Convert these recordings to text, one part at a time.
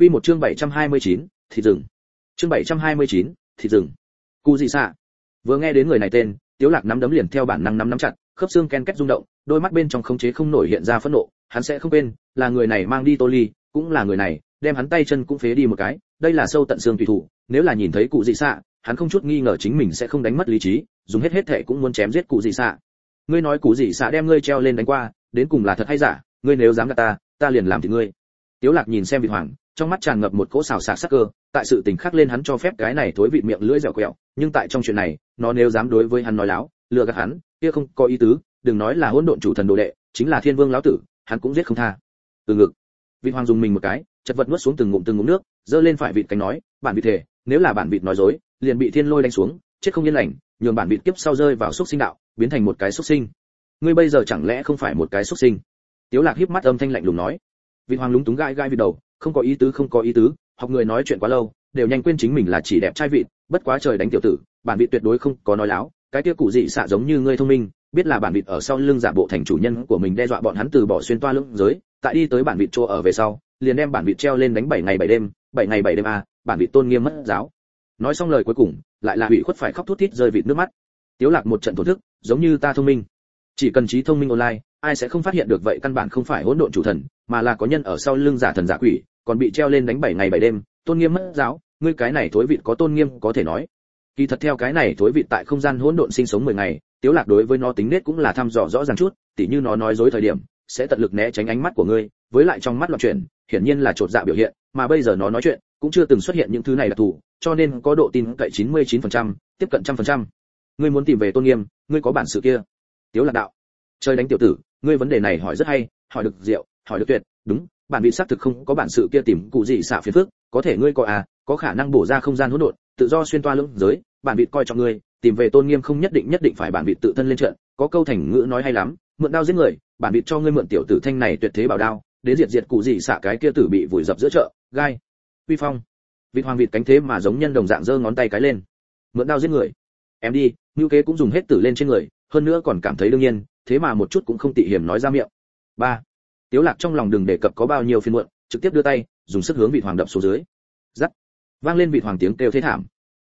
Quy một chương 729, thịt rừng. Chương 729, thịt rừng. Cú gì xạ? Vừa nghe đến người này tên, Tiếu Lạc nắm đấm liền theo bản năng nắm nắm chặt, khớp xương ken két rung động, đôi mắt bên trong khống chế không nổi hiện ra phẫn nộ, hắn sẽ không quên, là người này mang đi Tô Ly, cũng là người này, đem hắn tay chân cũng phế đi một cái, đây là sâu tận xương tùy thủ, nếu là nhìn thấy cụ dị xạ, hắn không chút nghi ngờ chính mình sẽ không đánh mất lý trí, dùng hết hết thể cũng muốn chém giết cụ dị xạ. Ngươi nói cụ dị xạ đem ngươi treo lên đánh qua, đến cùng là thật hay giả, ngươi nếu dám gạt ta, ta liền làm thịt ngươi. Tiếu Lạc nhìn xem vị hoàng, trong mắt tràn ngập một cỗ xào xạc sắc cơ, tại sự tình khắc lên hắn cho phép cái này thối vị miệng lưỡi dẻo quẹo, nhưng tại trong chuyện này, nó nếu dám đối với hắn nói láo, lừa gạt hắn, kia không có ý tứ, đừng nói là hỗn độn chủ thần đồ đệ, chính là thiên vương lão tử, hắn cũng giết không tha. Từ ngực. Vị hoàng dùng mình một cái, chật vật nuốt xuống từng ngụm từng ngụm nước, giơ lên phải vịt cánh nói, bản vị thể, nếu là bản vịt nói dối, liền bị thiên lôi đánh xuống, chết không yên lành, nhường bản vịt kiếp sau rơi vào xúc sinh đạo, biến thành một cái xúc sinh. Ngươi bây giờ chẳng lẽ không phải một cái xúc sinh? Tiếu Lạc híp mắt âm thanh lạnh lùng nói. Vị hoàng lúng túng gai gai vịt đầu, không có ý tứ không có ý tứ, học người nói chuyện quá lâu, đều nhanh quên chính mình là chỉ đẹp trai vịt, bất quá trời đánh tiểu tử, bản vịt tuyệt đối không có nói láo, cái kia cụ dị xạ giống như ngươi thông minh, biết là bản vịt ở sau lưng giả bộ thành chủ nhân của mình đe dọa bọn hắn từ bỏ xuyên toa lưỡng giới, tại đi tới bản vịt chỗ ở về sau, liền đem bản vịt treo lên đánh bảy ngày bảy đêm, bảy ngày bảy đêm a, bản vịt tôn nghiêm mất giáo. Nói xong lời cuối cùng, lại là hủy khuất phải khóc thút thít rơi vịt nước mắt. Tiếu Lạc một trận thổ thức, giống như ta thông minh. Chỉ cần trí thông minh online, ai sẽ không phát hiện được vậy căn bản không phải hỗn độn chủ thần, mà là có nhân ở sau lưng giả thần giả quỷ, còn bị treo lên đánh bảy ngày bảy đêm, tôn nghiêm mất giáo, ngươi cái này thối vịt có tôn nghiêm có thể nói. Kỳ thật theo cái này thối vịt tại không gian hỗn độn sinh sống 10 ngày, Tiếu Lạc đối với nó tính nết cũng là thăm dò rõ ràng chút, tỉ như nó nói dối thời điểm, sẽ tận lực né tránh ánh mắt của ngươi, với lại trong mắt loạn chuyển, hiển nhiên là trột dạ biểu hiện, mà bây giờ nó nói chuyện, cũng chưa từng xuất hiện những thứ này là thủ, cho nên có độ tin cậy 99%, tiếp cận trăm phần trăm. Ngươi muốn tìm về tôn nghiêm, ngươi có bản sự kia. Tiếu Lạc đạo. Chơi đánh tiểu tử, ngươi vấn đề này hỏi rất hay, hỏi được diệu, hỏi được tuyệt, đúng, bản vị xác thực không có bản sự kia tìm cụ gì xạ phiền phức, có thể ngươi có à, có khả năng bổ ra không gian hỗn độn, tự do xuyên toa lưỡng giới, bản vị coi trọng ngươi, tìm về tôn nghiêm không nhất định nhất định phải bản vị tự thân lên trận, có câu thành ngữ nói hay lắm, mượn đao giết người, bản vị cho ngươi mượn tiểu tử thanh này tuyệt thế bảo đao, đến diệt diệt cụ gì xạ cái kia tử bị vùi dập giữa chợ, gai. Uy phong. Vịt hoàng vịt cánh thế mà giống nhân đồng dạng giơ ngón tay cái lên. Mượn đao giết người. Em đi, Nưu Kế cũng dùng hết tử lên trên người, hơn nữa còn cảm thấy đương nhiên, thế mà một chút cũng không tị hiểm nói ra miệng. ba Tiếu Lạc trong lòng đừng đề cập có bao nhiêu phiền muộn, trực tiếp đưa tay, dùng sức hướng vị hoàng đập xuống dưới. Rắc. Vang lên vị hoàng tiếng kêu thế thảm.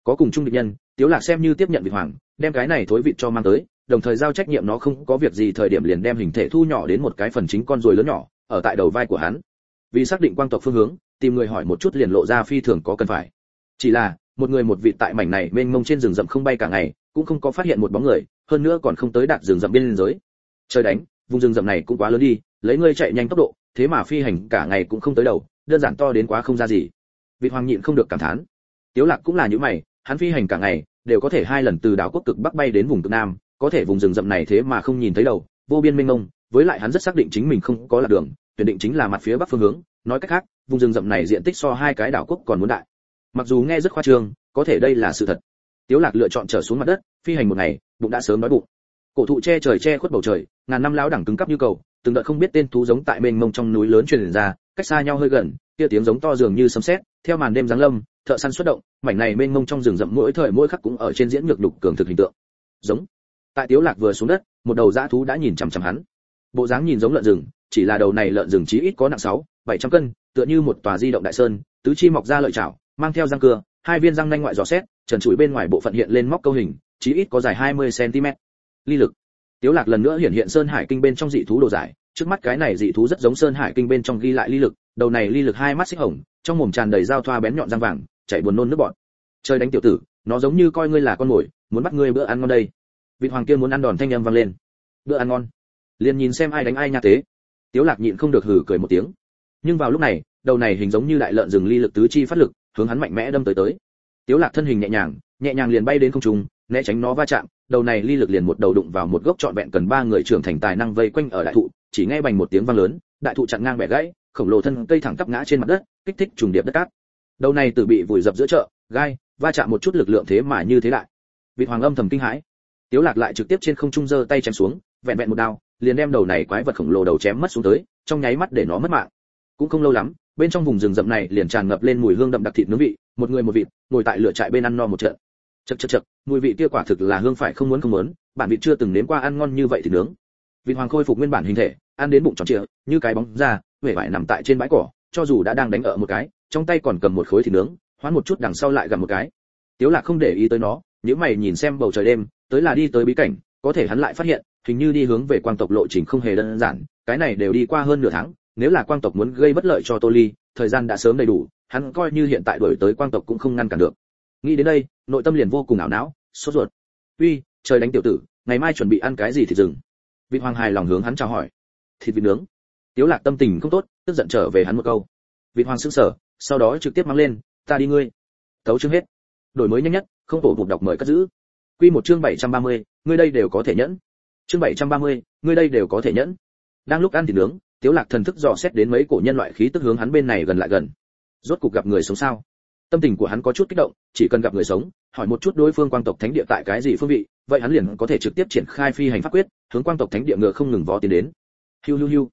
Có cùng chung địch nhân, Tiếu Lạc xem như tiếp nhận vị hoàng, đem cái này thối vị cho mang tới, đồng thời giao trách nhiệm nó không có việc gì thời điểm liền đem hình thể thu nhỏ đến một cái phần chính con rồi lớn nhỏ, ở tại đầu vai của hắn. Vì xác định quang tộc phương hướng, tìm người hỏi một chút liền lộ ra phi thường có cần phải. Chỉ là, một người một vị tại mảnh này mênh mông trên rừng rậm không bay cả ngày, cũng không có phát hiện một bóng người, hơn nữa còn không tới đạt rừng rậm biên giới. Trời đánh, vùng rừng rậm này cũng quá lớn đi, lấy ngươi chạy nhanh tốc độ, thế mà phi hành cả ngày cũng không tới đầu, đơn giản to đến quá không ra gì. Vị hoàng nhịn không được cảm thán. Tiếu lạc cũng là như mày, hắn phi hành cả ngày, đều có thể hai lần từ đảo quốc cực bắc bay đến vùng cực nam, có thể vùng rừng rậm này thế mà không nhìn thấy đầu, vô biên mênh mông, với lại hắn rất xác định chính mình không có lạc đường, tuyển định chính là mặt phía bắc phương hướng, nói cách khác, vùng rừng rậm này diện tích so hai cái đảo quốc còn muốn đại. Mặc dù nghe rất khoa trương, có thể đây là sự thật. Tiếu lạc lựa chọn trở xuống mặt đất, phi hành một ngày, bụng đã sớm đói bụng. Cổ thụ che trời che khuất bầu trời, ngàn năm lão đẳng cứng cắp như cầu từng đợt không biết tên thú giống tại mênh mông trong núi lớn truyền ra, cách xa nhau hơi gần, kia tiếng giống to dường như sấm sét, theo màn đêm giáng lâm, thợ săn xuất động, mảnh này mênh mông trong rừng rậm mỗi thời mỗi khắc cũng ở trên diễn ngược đục cường thực hình tượng. Giống. Tại Tiếu Lạc vừa xuống đất, một đầu dã thú đã nhìn chằm chằm hắn. Bộ dáng nhìn giống lợn rừng, chỉ là đầu này lợn rừng chí ít có nặng 6, 700 cân, tựa như một tòa di động đại sơn, tứ chi mọc ra lợi chảo, mang theo răng cưa, hai viên răng nanh ngoại giò xét, trần trụi bên ngoài bộ phận hiện lên móc câu hình, chí ít có dài 20 cm. Ly lực. Tiếu Lạc lần nữa hiển hiện sơn hải kinh bên trong dị thú đồ giải, trước mắt cái này dị thú rất giống sơn hải kinh bên trong ghi lại ly lực. Đầu này ly lực hai mắt xích hồng trong mồm tràn đầy dao thoa bén nhọn răng vàng chạy buồn nôn nước bọt. Chơi đánh tiểu tử nó giống như coi ngươi là con mồi muốn bắt ngươi bữa ăn ngon đây. Vị hoàng kia muốn ăn đòn thanh âm vang lên. Bữa ăn ngon. Liền nhìn xem ai đánh ai nha tế. Tiếu lạc nhịn không được hừ cười một tiếng. Nhưng vào lúc này đầu này hình giống như đại lợn rừng ly lực tứ chi phát lực hướng hắn mạnh mẽ đâm tới tới. Tiếu lạc thân hình nhẹ nhàng nhẹ nhàng liền bay đến không trung né tránh nó va chạm, đầu này ly lực liền một đầu đụng vào một gốc trọn vẹn cần ba người trưởng thành tài năng vây quanh ở đại thụ, chỉ nghe bành một tiếng vang lớn, đại thụ chặn ngang bẻ gãy, khổng lồ thân cây thẳng tắp ngã trên mặt đất, kích thích trùng điệp đất cát. Đầu này từ bị vùi dập giữa chợ, gai, va chạm một chút lực lượng thế mà như thế lại. Vị hoàng âm thầm kinh hãi. Tiếu lạc lại trực tiếp trên không trung giơ tay chém xuống, vẹn vẹn một đao, liền đem đầu này quái vật khổng lồ đầu chém mất xuống tới, trong nháy mắt để nó mất mạng. Cũng không lâu lắm, bên trong vùng rừng rậm này liền tràn ngập lên mùi hương đậm đặc thịt nướng vị, một người một vịt, ngồi tại lửa trại bên ăn no một trận chật chật chật mùi vị kia quả thực là hương phải không muốn không muốn bản vị chưa từng nếm qua ăn ngon như vậy thì nướng. Vị hoàng khôi phục nguyên bản hình thể, ăn đến bụng tròn trịa, như cái bóng ra huệ vải nằm tại trên bãi cỏ, cho dù đã đang đánh ở một cái, trong tay còn cầm một khối thịt nướng, hoán một chút đằng sau lại gặp một cái. Tiếu lạc không để ý tới nó nếu mày nhìn xem bầu trời đêm, tới là đi tới bí cảnh, có thể hắn lại phát hiện, hình như đi hướng về quang tộc lộ trình không hề đơn giản, cái này đều đi qua hơn nửa tháng, nếu là quang tộc muốn gây bất lợi cho tô ly, thời gian đã sớm đầy đủ, hắn coi như hiện tại đuổi tới quang tộc cũng không ngăn cản được nghĩ đến đây nội tâm liền vô cùng ảo não sốt ruột. Uy trời đánh tiểu tử ngày mai chuẩn bị ăn cái gì thì dừng. Vị hoàng hài lòng hướng hắn chào hỏi. Thịt vịt nướng. Tiếu lạc tâm tình không tốt tức giận trở về hắn một câu. Vị hoàng sững sờ sau đó trực tiếp mang lên ta đi ngươi. Thấu chương hết. Đổi mới nhanh nhất không tổ bục đọc mời cất giữ. Quy một chương 730, ngươi đây đều có thể nhẫn. Chương 730, ngươi đây đều có thể nhẫn. Đang lúc ăn thịt nướng tiếu lạc thần thức dò xét đến mấy cổ nhân loại khí tức hướng hắn bên này gần lại gần. Rốt cục gặp người sống sao? Tâm tình của hắn có chút kích động, chỉ cần gặp người sống, hỏi một chút đối phương quang tộc thánh địa tại cái gì phương vị, vậy hắn liền có thể trực tiếp triển khai phi hành pháp quyết, hướng quang tộc thánh địa ngựa không ngừng vó tiến đến. Hiu hiu hiu.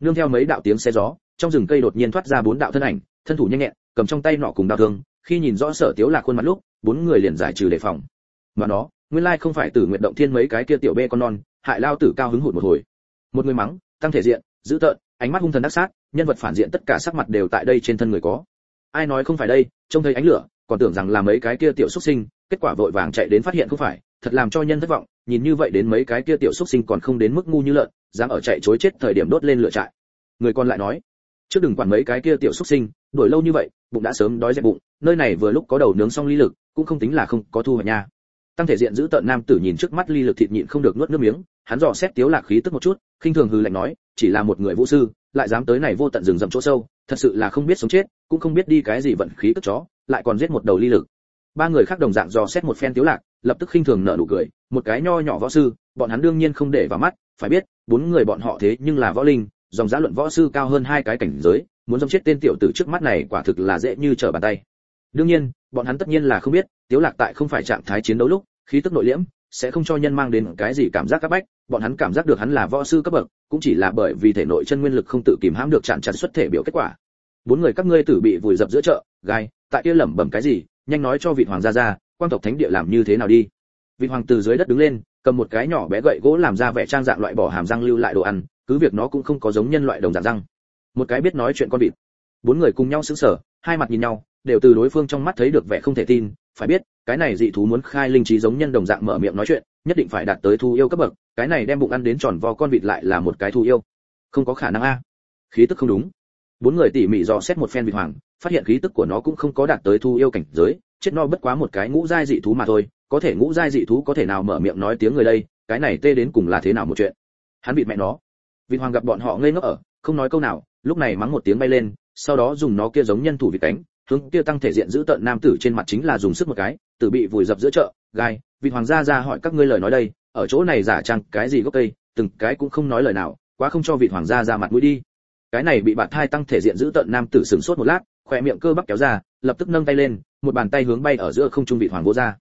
Nương theo mấy đạo tiếng xe gió, trong rừng cây đột nhiên thoát ra bốn đạo thân ảnh, thân thủ nhanh nhẹn, cầm trong tay nọ cùng đao thương, khi nhìn rõ sở tiếu lạc khuôn mặt lúc, bốn người liền giải trừ đề phòng. Mà nó, nguyên lai không phải từ nguyện động thiên mấy cái kia tiểu bê con non, hại lao tử cao hứng hụt một hồi. Một người mắng, tăng thể diện, dữ tợn, ánh mắt hung thần đắc sát, nhân vật phản diện tất cả sắc mặt đều tại đây trên thân người có ai nói không phải đây, trông thấy ánh lửa, còn tưởng rằng là mấy cái kia tiểu xuất sinh, kết quả vội vàng chạy đến phát hiện không phải, thật làm cho nhân thất vọng, nhìn như vậy đến mấy cái kia tiểu xuất sinh còn không đến mức ngu như lợn, dám ở chạy chối chết thời điểm đốt lên lửa trại. Người còn lại nói, trước đừng quản mấy cái kia tiểu xuất sinh, đuổi lâu như vậy, bụng đã sớm đói dẹp bụng, nơi này vừa lúc có đầu nướng xong ly lực, cũng không tính là không có thu hoạch nha. Tăng thể diện giữ tợn nam tử nhìn trước mắt ly lực thịt nhịn không được nuốt nước miếng, hắn dò xét tiếu lạc khí tức một chút, khinh thường hừ lạnh nói, chỉ là một người vũ sư lại dám tới này vô tận rừng rậm chỗ sâu, thật sự là không biết sống chết, cũng không biết đi cái gì vận khí cất chó, lại còn giết một đầu ly lực. Ba người khác đồng dạng dò xét một phen tiếu lạc, lập tức khinh thường nở nụ cười, một cái nho nhỏ võ sư, bọn hắn đương nhiên không để vào mắt, phải biết, bốn người bọn họ thế nhưng là võ linh, dòng giá luận võ sư cao hơn hai cái cảnh giới, muốn giống chết tên tiểu tử trước mắt này quả thực là dễ như trở bàn tay. Đương nhiên, bọn hắn tất nhiên là không biết, tiếu lạc tại không phải trạng thái chiến đấu lúc, khí tức nội liễm, sẽ không cho nhân mang đến cái gì cảm giác các bách bọn hắn cảm giác được hắn là võ sư cấp bậc, cũng chỉ là bởi vì thể nội chân nguyên lực không tự kìm hãm được chặn chặt xuất thể biểu kết quả. Bốn người các ngươi tử bị vùi dập giữa chợ, gai, tại kia lẩm bẩm cái gì, nhanh nói cho vị hoàng gia gia quan tộc thánh địa làm như thế nào đi. Vị hoàng từ dưới đất đứng lên, cầm một cái nhỏ bé gậy gỗ làm ra vẻ trang dạng loại bỏ hàm răng lưu lại đồ ăn, cứ việc nó cũng không có giống nhân loại đồng dạng răng. Một cái biết nói chuyện con vịt. Bốn người cùng nhau sững sờ, hai mặt nhìn nhau, đều từ đối phương trong mắt thấy được vẻ không thể tin phải biết, cái này dị thú muốn khai linh trí giống nhân đồng dạng mở miệng nói chuyện, nhất định phải đạt tới thu yêu cấp bậc, cái này đem bụng ăn đến tròn vo con vịt lại là một cái thu yêu. Không có khả năng a. Khí tức không đúng. Bốn người tỉ mỉ dò xét một phen vịt hoàng, phát hiện khí tức của nó cũng không có đạt tới thu yêu cảnh giới, chết no bất quá một cái ngũ giai dị thú mà thôi, có thể ngũ giai dị thú có thể nào mở miệng nói tiếng người đây, cái này tê đến cùng là thế nào một chuyện? Hắn bị mẹ nó. Vịt hoàng gặp bọn họ ngây ngốc ở, không nói câu nào, lúc này mắng một tiếng bay lên, sau đó dùng nó kia giống nhân thủ vịt cánh hướng kia tăng thể diện giữ tận nam tử trên mặt chính là dùng sức một cái, tử bị vùi dập giữa chợ, gai vị hoàng gia ra hỏi các ngươi lời nói đây, ở chỗ này giả trang cái gì gốc cây, từng cái cũng không nói lời nào, quá không cho vị hoàng gia ra mặt mũi đi. Cái này bị bạn thai tăng thể diện giữ tận nam tử sừng sốt một lát, khỏe miệng cơ bắp kéo ra, lập tức nâng tay lên, một bàn tay hướng bay ở giữa không trung vị hoàng vô ra.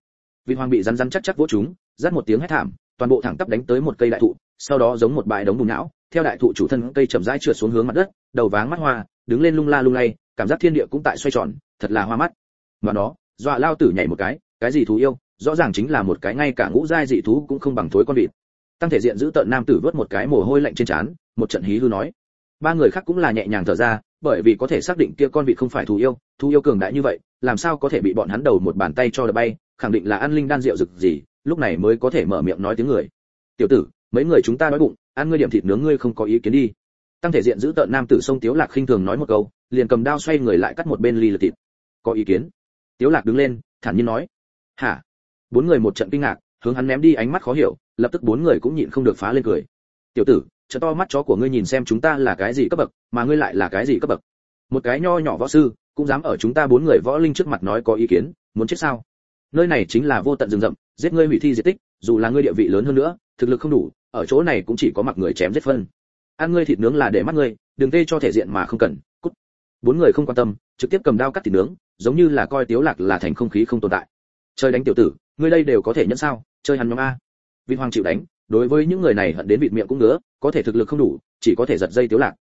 Vị hoàng bị rắn rắn chắc chắc vỗ chúng, rát một tiếng hét thảm, toàn bộ thẳng tắp đánh tới một cây đại thụ, sau đó giống một bãi đống bùn não, theo đại thụ chủ thân cây chậm rãi trượt xuống hướng mặt đất, đầu váng mắt hoa, đứng lên lung la lung lay cảm giác thiên địa cũng tại xoay tròn, thật là hoa mắt. Mà nó, dọa lao tử nhảy một cái cái gì thú yêu, rõ ràng chính là một cái ngay cả ngũ giai dị thú cũng không bằng thối con vịt. Tăng thể diện giữ tợn nam tử vớt một cái mồ hôi lạnh trên trán, một trận hí hư nói. Ba người khác cũng là nhẹ nhàng thở ra, bởi vì có thể xác định kia con vịt không phải thú yêu thú yêu cường đại như vậy, làm sao có thể bị bọn hắn đầu một bàn tay cho đập bay, khẳng định là ăn linh đan rượu rực gì, lúc này mới có thể mở miệng nói tiếng người. Tiểu tử, mấy người chúng ta đói bụng, ăn ngươi điểm thịt nướng ngươi không có ý kiến đi. Tăng thể diện giữ tợn nam tử sông tiếu lạc khinh thường nói một câu liền cầm đao xoay người lại cắt một bên ly lượt thịt. Có ý kiến? Tiếu lạc đứng lên, thản nhiên nói. Hả? Bốn người một trận kinh ngạc, hướng hắn ném đi ánh mắt khó hiểu, lập tức bốn người cũng nhịn không được phá lên cười. Tiểu tử trợ to mắt chó của ngươi nhìn xem chúng ta là cái gì cấp bậc, mà ngươi lại là cái gì cấp bậc? Một cái nho nhỏ võ sư, cũng dám ở chúng ta bốn người võ linh trước mặt nói có ý kiến, muốn chết sao? Nơi này chính là vô tận rừng rậm, giết ngươi hủy thi diệt tích, dù là ngươi địa vị lớn hơn nữa, thực lực không đủ, ở chỗ này cũng chỉ có mặc người chém giết phân. Ăn ngươi thịt nướng là để mắt ngươi, đừng tê cho thể diện mà không cần bốn người không quan tâm, trực tiếp cầm dao cắt thịt nướng, giống như là coi tiếu lạc là thành không khí không tồn tại. Chơi đánh tiểu tử, ngươi đây đều có thể nhận sao? Chơi hắn nhóm a. Vị hoàng chịu đánh, đối với những người này hận đến vịt miệng cũng ngứa, có thể thực lực không đủ, chỉ có thể giật dây tiếu lạc.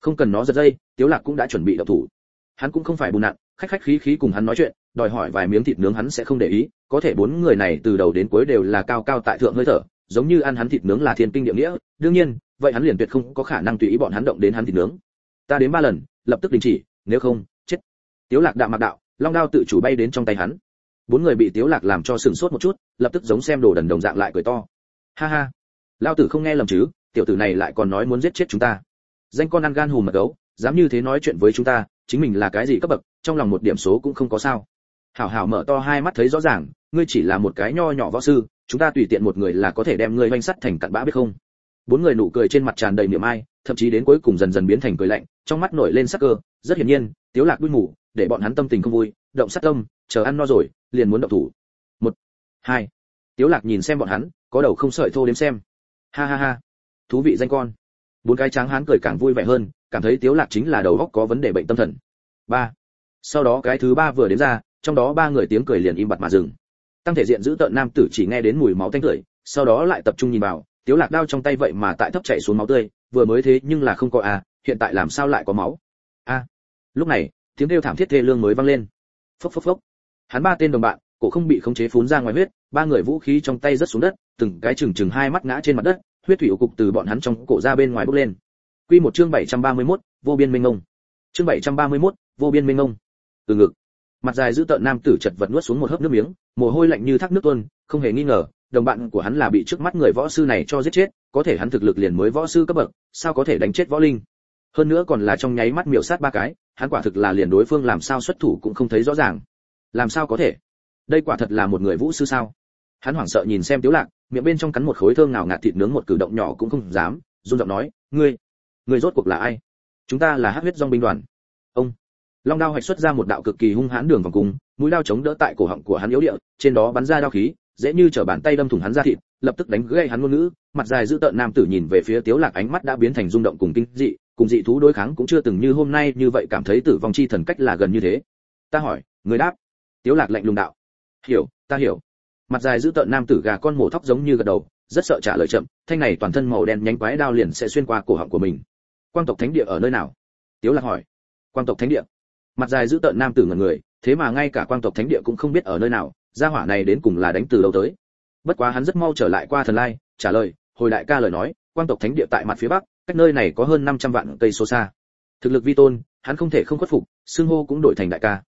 Không cần nó giật dây, tiếu lạc cũng đã chuẩn bị động thủ. Hắn cũng không phải bùn nặng khách khách khí khí cùng hắn nói chuyện, đòi hỏi vài miếng thịt nướng hắn sẽ không để ý, có thể bốn người này từ đầu đến cuối đều là cao cao tại thượng hơi thở, giống như ăn hắn thịt nướng là thiên kinh địa nghĩa. Đương nhiên, vậy hắn liền tuyệt không có khả năng tùy ý bọn hắn động đến hắn thịt nướng. Ta đến ba lần, lập tức đình chỉ nếu không, chết. Tiếu lạc đạm mặc đạo, long đao tự chủ bay đến trong tay hắn. Bốn người bị tiếu lạc làm cho sừng sốt một chút, lập tức giống xem đồ đần đồng dạng lại cười to. Ha ha. Lao tử không nghe lầm chứ, tiểu tử này lại còn nói muốn giết chết chúng ta. Danh con ăn gan hùm mật gấu, dám như thế nói chuyện với chúng ta, chính mình là cái gì cấp bậc, trong lòng một điểm số cũng không có sao. Hảo hảo mở to hai mắt thấy rõ ràng, ngươi chỉ là một cái nho nhỏ võ sư, chúng ta tùy tiện một người là có thể đem ngươi vanh sắt thành cặn bã biết không? Bốn người nụ cười trên mặt tràn đầy niềm ai thậm chí đến cuối cùng dần dần biến thành cười lạnh trong mắt nổi lên sắc cơ rất hiển nhiên tiếu lạc đuôi ngủ để bọn hắn tâm tình không vui động sát tâm chờ ăn no rồi liền muốn động thủ. Một hai tiếu lạc nhìn xem bọn hắn có đầu không sợi thô đếm xem. Ha ha ha thú vị danh con. Bốn cái tráng hán cười càng vui vẻ hơn cảm thấy tiếu lạc chính là đầu óc có vấn đề bệnh tâm thần. Ba sau đó cái thứ ba vừa đến ra trong đó ba người tiếng cười liền im bặt mà dừng. Tăng thể diện giữ tợn nam tử chỉ nghe đến mùi máu tanh tưởi, sau đó lại tập trung nhìn vào tiếu lạc đao trong tay vậy mà tại thấp chảy xuống máu tươi vừa mới thế nhưng là không có à hiện tại làm sao lại có máu? A lúc này tiếng kêu thảm thiết thê lương mới vang lên. Phốc phốc phốc. Hắn ba tên đồng bạn cổ không bị khống chế phun ra ngoài huyết ba người vũ khí trong tay rớt xuống đất từng cái chừng chừng hai mắt ngã trên mặt đất huyết thủy ủ cục từ bọn hắn trong cổ ra bên ngoài bốc lên. Quy một chương 731, vô biên minh ngông chương 731, vô biên minh ngông từ ngực. Mặt dài giữ tợn nam tử chật vật nuốt xuống một hớp nước miếng mồ hôi lạnh như thác nước tuôn không hề nghi ngờ đồng bạn của hắn là bị trước mắt người võ sư này cho giết chết, có thể hắn thực lực liền mới võ sư cấp bậc, sao có thể đánh chết võ linh? Hơn nữa còn là trong nháy mắt miểu sát ba cái, hắn quả thực là liền đối phương làm sao xuất thủ cũng không thấy rõ ràng. Làm sao có thể? Đây quả thật là một người vũ sư sao? Hắn hoảng sợ nhìn xem tiếu lạc, miệng bên trong cắn một khối thơm nào ngạt thịt nướng một cử động nhỏ cũng không dám, run giọng nói, ngươi ngươi rốt cuộc là ai? Chúng ta là hắc huyết dòng binh đoàn. Ông, long đao hạch xuất ra một đạo cực kỳ hung hãn đường vòng cung, mũi đao chống đỡ tại cổ họng của hắn yếu địa trên đó bắn ra đao khí dễ như trở bàn tay đâm thủng hắn ra thịt, lập tức đánh gãy hắn ngôn ngữ, mặt dài giữ tợn nam tử nhìn về phía tiếu lạc ánh mắt đã biến thành rung động cùng kinh dị, cùng dị thú đối kháng cũng chưa từng như hôm nay như vậy cảm thấy tử vong chi thần cách là gần như thế. Ta hỏi, người đáp. Tiếu lạc lạnh lùng đạo. Hiểu, ta hiểu. Mặt dài giữ tợn nam tử gà con mổ thóc giống như gật đầu, rất sợ trả lời chậm, thanh này toàn thân màu đen nhánh quái đao liền sẽ xuyên qua cổ họng của mình. Quang tộc thánh địa ở nơi nào? Tiếu lạc hỏi. Quang tộc thánh địa. Mặt dài giữ tợn nam tử ngẩn người, thế mà ngay cả quang tộc thánh địa cũng không biết ở nơi nào gia hỏa này đến cùng là đánh từ đâu tới? Bất quá hắn rất mau trở lại qua thần lai, trả lời, hồi đại ca lời nói, quang tộc thánh địa tại mặt phía bắc, cách nơi này có hơn 500 vạn cây số xa. Thực lực vi tôn, hắn không thể không khuất phục xương hô cũng đổi thành đại ca.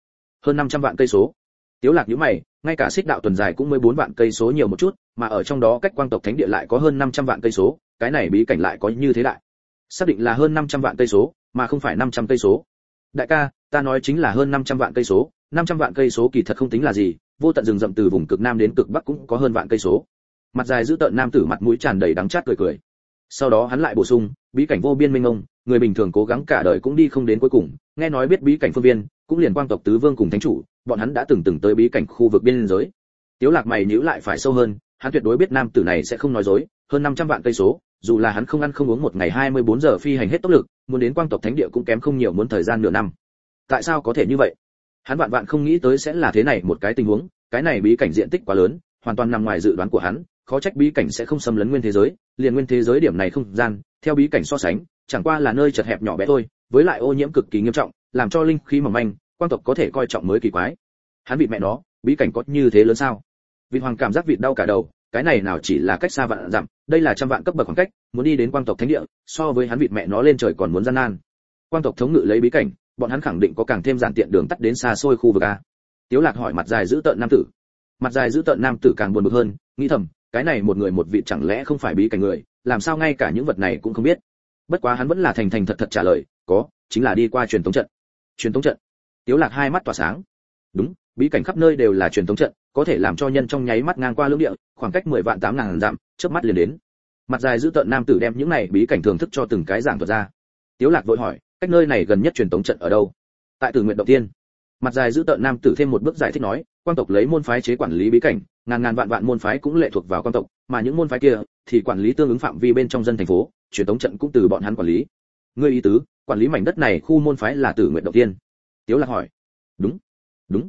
Hơn 500 vạn cây số. Tiếu lạc nhíu mày, ngay cả xích đạo tuần dài cũng mới 4 vạn cây số nhiều một chút, mà ở trong đó cách quang tộc thánh địa lại có hơn 500 vạn cây số, cái này bí cảnh lại có như thế đại. Xác định là hơn 500 vạn cây số, mà không phải 500 cây số. Đại ca, ta nói chính là hơn 500 vạn cây số 500 vạn cây số kỳ thật không tính là gì vô tận rừng rậm từ vùng cực nam đến cực bắc cũng có hơn vạn cây số. Mặt dài giữ tợn nam tử mặt mũi tràn đầy đắng chát cười cười. Sau đó hắn lại bổ sung, bí cảnh vô biên minh ông người bình thường cố gắng cả đời cũng đi không đến cuối cùng, nghe nói biết bí cảnh phương viên, cũng liền quang tộc tứ vương cùng thánh chủ, bọn hắn đã từng từng tới bí cảnh khu vực biên giới. Tiếu lạc mày nhíu lại phải sâu hơn, hắn tuyệt đối biết nam tử này sẽ không nói dối, hơn 500 vạn cây số, dù là hắn không ăn không uống một ngày 24 giờ phi hành hết tốc lực, muốn đến quang tộc thánh địa cũng kém không nhiều muốn thời gian nửa năm. Tại sao có thể như vậy? Hắn vạn vạn không nghĩ tới sẽ là thế này một cái tình huống, cái này bí cảnh diện tích quá lớn, hoàn toàn nằm ngoài dự đoán của hắn, khó trách bí cảnh sẽ không xâm lấn nguyên thế giới, liền nguyên thế giới điểm này không gian, theo bí cảnh so sánh, chẳng qua là nơi chật hẹp nhỏ bé thôi, với lại ô nhiễm cực kỳ nghiêm trọng, làm cho linh khí mỏng manh quan tộc có thể coi trọng mới kỳ quái. Hắn vị mẹ nó, bí cảnh có như thế lớn sao? Vị hoàng cảm giác vịt đau cả đầu, cái này nào chỉ là cách xa vạn dặm, đây là trăm vạn cấp bậc khoảng cách, muốn đi đến quan tộc thánh địa, so với hắn vịt mẹ nó lên trời còn muốn gian nan. Quan tộc thống ngự lấy bí cảnh bọn hắn khẳng định có càng thêm giản tiện đường tắt đến xa xôi khu vực a. Tiếu lạc hỏi mặt dài giữ tợn nam tử. Mặt dài giữ tợn nam tử càng buồn bực hơn, nghĩ thầm, cái này một người một vị chẳng lẽ không phải bí cảnh người, làm sao ngay cả những vật này cũng không biết. Bất quá hắn vẫn là thành thành thật thật trả lời, có, chính là đi qua truyền tống trận. Truyền tống trận. Tiếu lạc hai mắt tỏa sáng. Đúng, bí cảnh khắp nơi đều là truyền tống trận, có thể làm cho nhân trong nháy mắt ngang qua lưỡng địa, khoảng cách 10 vạn 8 ngàn dặm, chớp mắt liền đến. Mặt dài giữ tợn nam tử đem những này bí cảnh thưởng thức cho từng cái giảng thuật ra. Tiếu lạc vội hỏi cách nơi này gần nhất truyền tống trận ở đâu? Tại tử nguyện động tiên mặt dài giữ tợn nam tử thêm một bước giải thích nói quan tộc lấy môn phái chế quản lý bí cảnh, ngàn ngàn vạn vạn môn phái cũng lệ thuộc vào quan tộc, mà những môn phái kia thì quản lý tương ứng phạm vi bên trong dân thành phố, truyền tống trận cũng từ bọn hắn quản lý. Ngươi ý tứ, quản lý mảnh đất này khu môn phái là tử nguyện động tiên tiếu lạc hỏi. Đúng. Đúng.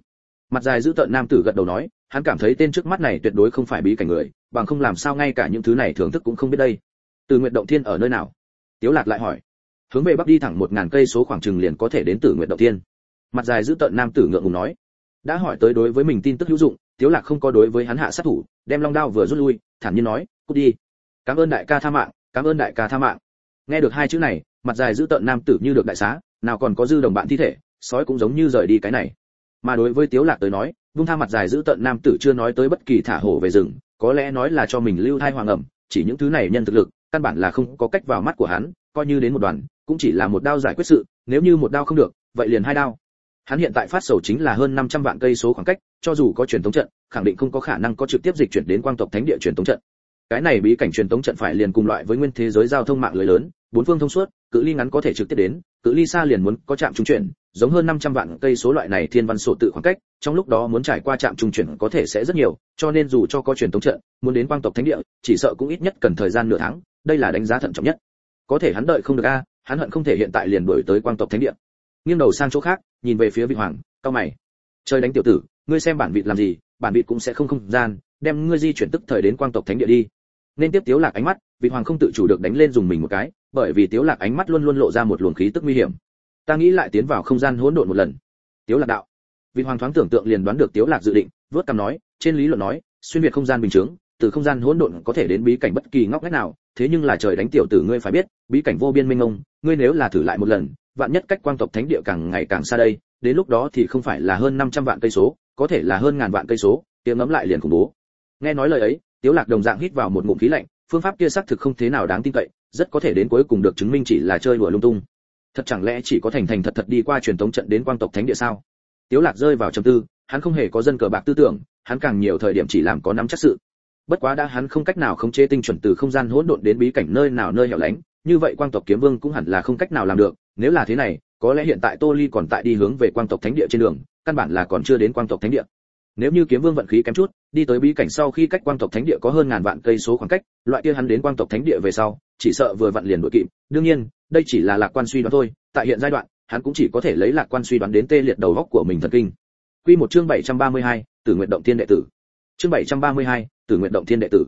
Mặt dài giữ tợn nam tử gật đầu nói, hắn cảm thấy tên trước mắt này tuyệt đối không phải bí cảnh người, bằng không làm sao ngay cả những thứ này thưởng thức cũng không biết đây. Từ nguyện động thiên ở nơi nào? Tiếu lạc lại hỏi hướng về bắc đi thẳng một ngàn cây số khoảng chừng liền có thể đến tử nguyện động thiên. Mặt dài giữ tợn nam tử ngượng ngùng nói, đã hỏi tới đối với mình tin tức hữu dụng, tiếu lạc không có đối với hắn hạ sát thủ, đem long đao vừa rút lui, thản nhiên nói, cút đi. Cảm ơn đại ca tha mạng, cảm ơn đại ca tha mạng. Nghe được hai chữ này, mặt dài giữ tợn nam tử như được đại xá, nào còn có dư đồng bạn thi thể, sói cũng giống như rời đi cái này. Mà đối với tiếu lạc tới nói, vung tha mặt dài giữ tận nam tử chưa nói tới bất kỳ thả hổ về rừng, có lẽ nói là cho mình lưu thai hoàng ẩm, chỉ những thứ này nhân thực lực, căn bản là không có cách vào mắt của hắn, coi như đến một đoàn cũng chỉ là một đao giải quyết sự, nếu như một đao không được, vậy liền hai đao. Hắn hiện tại phát sầu chính là hơn 500 vạn cây số khoảng cách, cho dù có truyền tống trận, khẳng định không có khả năng có trực tiếp dịch chuyển đến quang tộc thánh địa truyền tống trận. Cái này bí cảnh truyền tống trận phải liền cùng loại với nguyên thế giới giao thông mạng lưới lớn, bốn phương thông suốt, cự ly ngắn có thể trực tiếp đến, cự ly xa liền muốn có trạm trung chuyển, giống hơn 500 vạn cây số loại này thiên văn sổ tự khoảng cách, trong lúc đó muốn trải qua trạm trung chuyển có thể sẽ rất nhiều, cho nên dù cho có truyền tống trận, muốn đến quang tộc thánh địa, chỉ sợ cũng ít nhất cần thời gian nửa tháng, đây là đánh giá thận trọng nhất. Có thể hắn đợi không được a hắn hận không thể hiện tại liền đuổi tới quang tộc thánh địa. Nghiêng đầu sang chỗ khác, nhìn về phía vị hoàng, cao mày. Chơi đánh tiểu tử, ngươi xem bản vịt làm gì, bản vịt cũng sẽ không không gian, đem ngươi di chuyển tức thời đến quang tộc thánh địa đi. Nên tiếp tiếu lạc ánh mắt, vị hoàng không tự chủ được đánh lên dùng mình một cái, bởi vì tiếu lạc ánh mắt luôn luôn lộ ra một luồng khí tức nguy hiểm. Ta nghĩ lại tiến vào không gian hỗn độn một lần. Tiếu lạc đạo. Vị hoàng thoáng tưởng tượng liền đoán được tiếu lạc dự định vớt cằm nói, trên lý luận nói, xuyên việt không gian bình thường từ không gian hỗn độn có thể đến bí cảnh bất kỳ ngóc ngách nào, thế nhưng là trời đánh tiểu tử ngươi phải biết, bí cảnh vô biên mênh mông, ngươi nếu là thử lại một lần, vạn nhất cách quang tộc thánh địa càng ngày càng xa đây, đến lúc đó thì không phải là hơn 500 vạn cây số, có thể là hơn ngàn vạn cây số, tiếng ngấm lại liền khủng bố. Nghe nói lời ấy, tiếu lạc đồng dạng hít vào một ngụm khí lạnh, phương pháp kia xác thực không thế nào đáng tin cậy, rất có thể đến cuối cùng được chứng minh chỉ là chơi đùa lung tung. Thật chẳng lẽ chỉ có thành thành thật thật đi qua truyền thống trận đến quang tộc thánh địa sao? Tiếu lạc rơi vào trầm tư, hắn không hề có dân cờ bạc tư tưởng, hắn càng nhiều thời điểm chỉ làm có nắm chắc sự bất quá đã hắn không cách nào khống chế tinh chuẩn từ không gian hỗn độn đến bí cảnh nơi nào nơi hẻo lánh như vậy quang tộc kiếm vương cũng hẳn là không cách nào làm được nếu là thế này có lẽ hiện tại tô ly còn tại đi hướng về quang tộc thánh địa trên đường căn bản là còn chưa đến quang tộc thánh địa. Nếu như kiếm vương vận khí kém chút đi tới bí cảnh sau khi cách quang tộc thánh địa có hơn ngàn vạn cây số khoảng cách loại kia hắn đến quang tộc thánh địa về sau chỉ sợ vừa vặn liền đuổi kịp. Đương nhiên đây chỉ là lạc quan suy đoán thôi tại hiện giai đoạn hắn cũng chỉ có thể lấy lạc quan suy đoán đến tê liệt đầu góc của mình thần kinh. Quy một chương 732, tử nguyện động tiên đệ tử chương 732, tử nguyện động thiên đệ tử.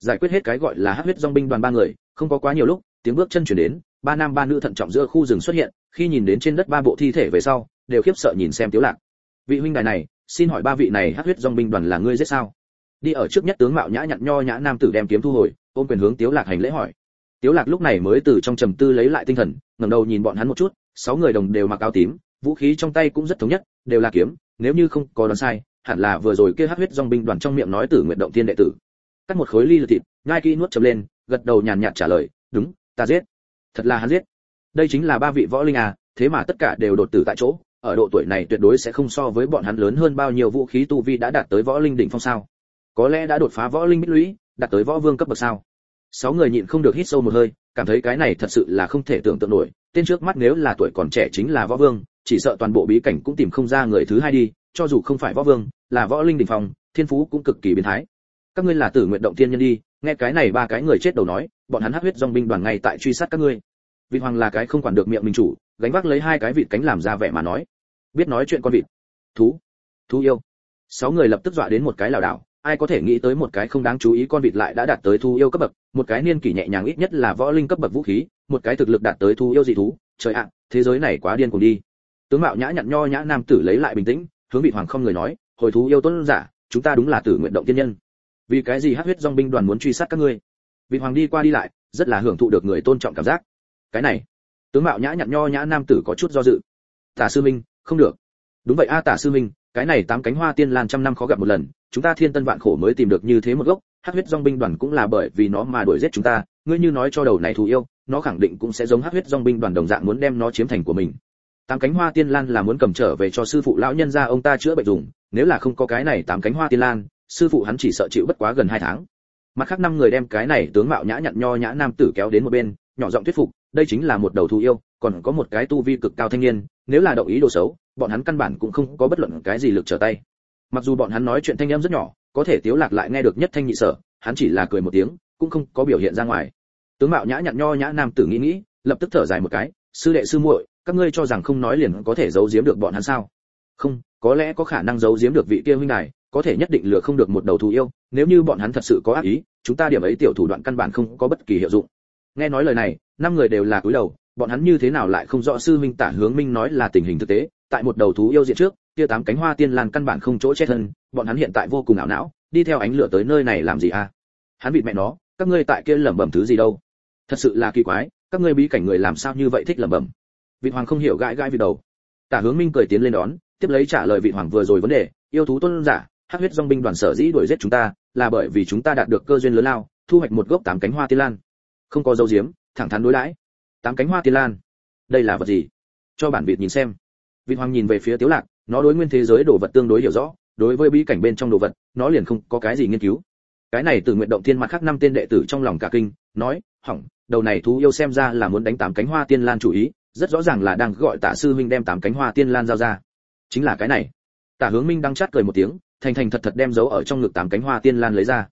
Giải quyết hết cái gọi là hắc huyết dòng binh đoàn ba người không có quá nhiều lúc tiếng bước chân chuyển đến ba nam ba nữ thận trọng giữa khu rừng xuất hiện khi nhìn đến trên đất ba bộ thi thể về sau đều khiếp sợ nhìn xem tiếu lạc. Vị huynh đài này xin hỏi ba vị này hắc huyết dòng binh đoàn là ngươi giết sao? Đi ở trước nhất tướng mạo nhã nhặn nho nhã nam tử đem kiếm thu hồi ôm quyền hướng tiếu lạc hành lễ hỏi. Tiếu lạc lúc này mới từ trong trầm tư lấy lại tinh thần ngẩng đầu nhìn bọn hắn một chút sáu người đồng đều mặc áo tím vũ khí trong tay cũng rất thống nhất đều là kiếm nếu như không có đoán sai hẳn là vừa rồi kia hắc huyết dòng binh đoàn trong miệng nói tử nguyện động thiên đệ tử. Cắt một khối ly lượt thịt, nhai kỹ nuốt chấm lên, gật đầu nhàn nhạt trả lời, đúng, ta giết. Thật là hắn giết. Đây chính là ba vị võ linh à thế mà tất cả đều đột tử tại chỗ, ở độ tuổi này tuyệt đối sẽ không so với bọn hắn lớn hơn bao nhiêu vũ khí tu vi đã đạt tới võ linh đỉnh phong sao? Có lẽ đã đột phá võ linh bích lũy, đạt tới võ vương cấp bậc sao? Sáu người nhịn không được hít sâu một hơi, cảm thấy cái này thật sự là không thể tưởng tượng nổi, tên trước mắt nếu là tuổi còn trẻ chính là võ vương chỉ sợ toàn bộ bí cảnh cũng tìm không ra người thứ hai đi, cho dù không phải võ vương, là võ linh đỉnh phong, thiên phú cũng cực kỳ biến thái. Các ngươi là tử nguyện động tiên nhân đi, nghe cái này ba cái người chết đầu nói, bọn hắn hắc huyết dòng binh đoàn ngay tại truy sát các ngươi. Vị hoàng là cái không quản được miệng mình chủ, gánh vác lấy hai cái vịt cánh làm ra vẻ mà nói. Biết nói chuyện con vịt. Thú. Thú yêu. Sáu người lập tức dọa đến một cái lảo đảo, ai có thể nghĩ tới một cái không đáng chú ý con vịt lại đã đạt tới thu yêu cấp bậc, một cái niên kỷ nhẹ nhàng ít nhất là võ linh cấp bậc vũ khí, một cái thực lực đạt tới thu yêu dị thú. Trời ạ, thế giới này quá điên cuồng đi tướng mạo nhã nhặn nho nhã nam tử lấy lại bình tĩnh, hướng vị hoàng không người nói, hồi thú yêu tuấn giả, chúng ta đúng là tử nguyện động tiên nhân. Vì cái gì hắc huyết dòng binh đoàn muốn truy sát các ngươi? Vị hoàng đi qua đi lại, rất là hưởng thụ được người tôn trọng cảm giác. Cái này. Tướng mạo nhã nhặn nho nhã nam tử có chút do dự. Tả sư minh, không được. Đúng vậy a, tả sư minh, cái này tám cánh hoa tiên lan trăm năm khó gặp một lần, chúng ta thiên tân vạn khổ mới tìm được như thế một gốc, hắc huyết dòng binh đoàn cũng là bởi vì nó mà đuổi giết chúng ta, ngươi như nói cho đầu này thù yêu, nó khẳng định cũng sẽ giống hắc huyết dòng binh đoàn đồng dạng muốn đem nó chiếm thành của mình tám cánh hoa tiên lan là muốn cầm trở về cho sư phụ lão nhân gia ông ta chữa bệnh dùng, nếu là không có cái này tám cánh hoa tiên lan, sư phụ hắn chỉ sợ chịu bất quá gần hai tháng. Mặt khác năm người đem cái này tướng mạo nhã nhặn nho nhã nam tử kéo đến một bên, nhỏ giọng thuyết phục, đây chính là một đầu thú yêu, còn có một cái tu vi cực cao thanh niên, nếu là động ý đồ xấu, bọn hắn căn bản cũng không có bất luận cái gì lực trở tay. Mặc dù bọn hắn nói chuyện thanh em rất nhỏ, có thể tiếu lạc lại nghe được nhất thanh nhị sở, hắn chỉ là cười một tiếng, cũng không có biểu hiện ra ngoài. Tướng mạo nhã nhặn nho nhã nam tử nghĩ nghĩ, lập tức thở dài một cái, sư đệ sư muội các ngươi cho rằng không nói liền có thể giấu giếm được bọn hắn sao? Không, có lẽ có khả năng giấu giếm được vị kia huynh đài, có thể nhất định lừa không được một đầu thú yêu, nếu như bọn hắn thật sự có ác ý, chúng ta điểm ấy tiểu thủ đoạn căn bản không có bất kỳ hiệu dụng. Nghe nói lời này, năm người đều là cúi đầu, bọn hắn như thế nào lại không rõ sư minh tả hướng minh nói là tình hình thực tế, tại một đầu thú yêu diện trước, kia tám cánh hoa tiên lan căn bản không chỗ chết thân, bọn hắn hiện tại vô cùng ảo não, đi theo ánh lửa tới nơi này làm gì à hắn bị mẹ nó, các ngươi tại kia lẩm bẩm thứ gì đâu? Thật sự là kỳ quái, các ngươi bí cảnh người làm sao như vậy thích lẩm bẩm? Vị hoàng không hiểu gãi gãi vì đầu. Tả hướng minh cười tiến lên đón, tiếp lấy trả lời vị hoàng vừa rồi vấn đề, yêu thú tôn giả, hắc huyết dòng binh đoàn sở dĩ đuổi giết chúng ta, là bởi vì chúng ta đạt được cơ duyên lớn lao, thu hoạch một gốc tám cánh hoa tiên lan. Không có dấu diếm thẳng thắn đối đãi. Tám cánh hoa tiên lan, đây là vật gì? Cho bản vịt nhìn xem. Vị hoàng nhìn về phía tiếu lạc, nó đối nguyên thế giới đồ vật tương đối hiểu rõ, đối với bí cảnh bên trong đồ vật, nó liền không có cái gì nghiên cứu. Cái này từ nguyện động thiên mặt khác năm tên đệ tử trong lòng cả kinh, nói, hỏng, đầu này thú yêu xem ra là muốn đánh tám cánh hoa tiên lan chủ ý rất rõ ràng là đang gọi tạ sư huynh đem tám cánh hoa tiên lan giao ra. Chính là cái này. Tạ hướng minh đang chát cười một tiếng, thành thành thật thật đem giấu ở trong ngực tám cánh hoa tiên lan lấy ra.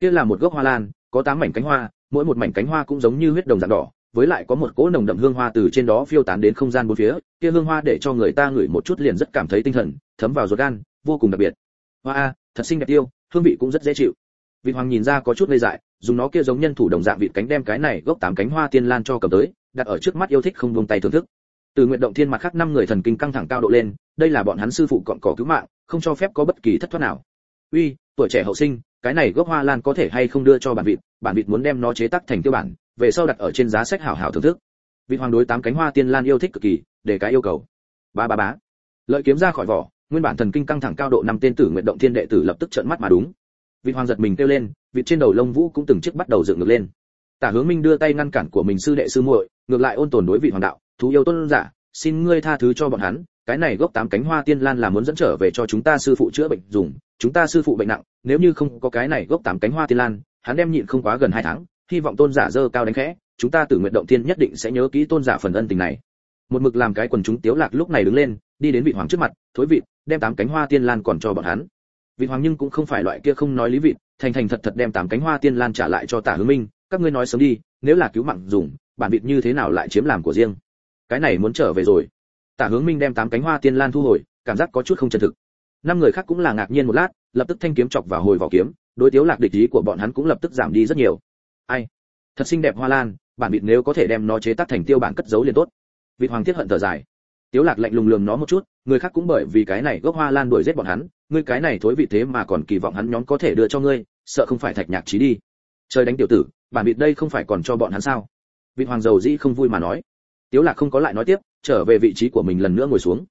Kia là một gốc hoa lan, có tám mảnh cánh hoa, mỗi một mảnh cánh hoa cũng giống như huyết đồng dạng đỏ, với lại có một cỗ nồng đậm hương hoa từ trên đó phiêu tán đến không gian bốn phía. Kia hương hoa để cho người ta ngửi một chút liền rất cảm thấy tinh thần, thấm vào ruột gan, vô cùng đặc biệt. Hoa a thật xinh đẹp tiêu hương vị cũng rất dễ chịu. Vị hoàng nhìn ra có chút ngây dại dùng nó kia giống nhân thủ đồng dạng vịt cánh đem cái này gốc tám cánh hoa tiên lan cho cầm tới, đặt ở trước mắt yêu thích không buông tay thưởng thức. Từ nguyện động thiên mặt khác năm người thần kinh căng thẳng cao độ lên, đây là bọn hắn sư phụ cọn cỏ cứu mạng, không cho phép có bất kỳ thất thoát nào. Uy, tuổi trẻ hậu sinh, cái này gốc hoa lan có thể hay không đưa cho bản vịt bản vịt muốn đem nó chế tác thành tiêu bản, về sau đặt ở trên giá sách hảo hảo thưởng thức. Vị hoàng đối tám cánh hoa tiên lan yêu thích cực kỳ, để cái yêu cầu. Ba ba bá lợi kiếm ra khỏi vỏ, nguyên bản thần kinh căng thẳng cao độ năm tên tử nguyện động thiên đệ tử lập tức trợn mắt mà đúng. Vị hoàng giật mình kêu lên vị trên đầu lông vũ cũng từng chiếc bắt đầu dựng ngược lên. Tả hướng minh đưa tay ngăn cản của mình sư đệ sư muội, ngược lại ôn tồn đối vị hoàng đạo, thú yêu tôn giả, xin ngươi tha thứ cho bọn hắn, cái này gốc tám cánh hoa tiên lan là muốn dẫn trở về cho chúng ta sư phụ chữa bệnh dùng, chúng ta sư phụ bệnh nặng, nếu như không có cái này gốc tám cánh hoa tiên lan, hắn đem nhịn không quá gần hai tháng, hy vọng tôn giả dơ cao đánh khẽ, chúng ta tử nguyện động tiên nhất định sẽ nhớ kỹ tôn giả phần ân tình này. Một mực làm cái quần chúng tiếu lạc lúc này đứng lên, đi đến vị hoàng trước mặt, thối vị đem tám cánh hoa tiên lan còn cho bọn hắn. Vị hoàng nhưng cũng không phải loại kia không nói lý vị thành thành thật thật đem tám cánh hoa tiên lan trả lại cho tả hướng minh, các ngươi nói sớm đi, nếu là cứu mạng dùng, bản vịt như thế nào lại chiếm làm của riêng? Cái này muốn trở về rồi. Tả hướng minh đem tám cánh hoa tiên lan thu hồi, cảm giác có chút không chân thực. Năm người khác cũng là ngạc nhiên một lát, lập tức thanh kiếm chọc vào hồi vỏ kiếm, đối tiếu lạc địch ý của bọn hắn cũng lập tức giảm đi rất nhiều. Ai? Thật xinh đẹp hoa lan, bản vịt nếu có thể đem nó chế tác thành tiêu bản cất giấu liền tốt. Vịt hoàng thiết hận thở dài tiếu lạc lạnh lùng lườm nó một chút, người khác cũng bởi vì cái này gốc hoa lan đuổi giết bọn hắn, ngươi cái này thối vị thế mà còn kỳ vọng hắn nhóm có thể đưa cho ngươi, sợ không phải thạch nhạc trí đi. Trời đánh tiểu tử, bản vịt đây không phải còn cho bọn hắn sao? Vị hoàng dầu dĩ không vui mà nói. Tiếu lạc không có lại nói tiếp, trở về vị trí của mình lần nữa ngồi xuống.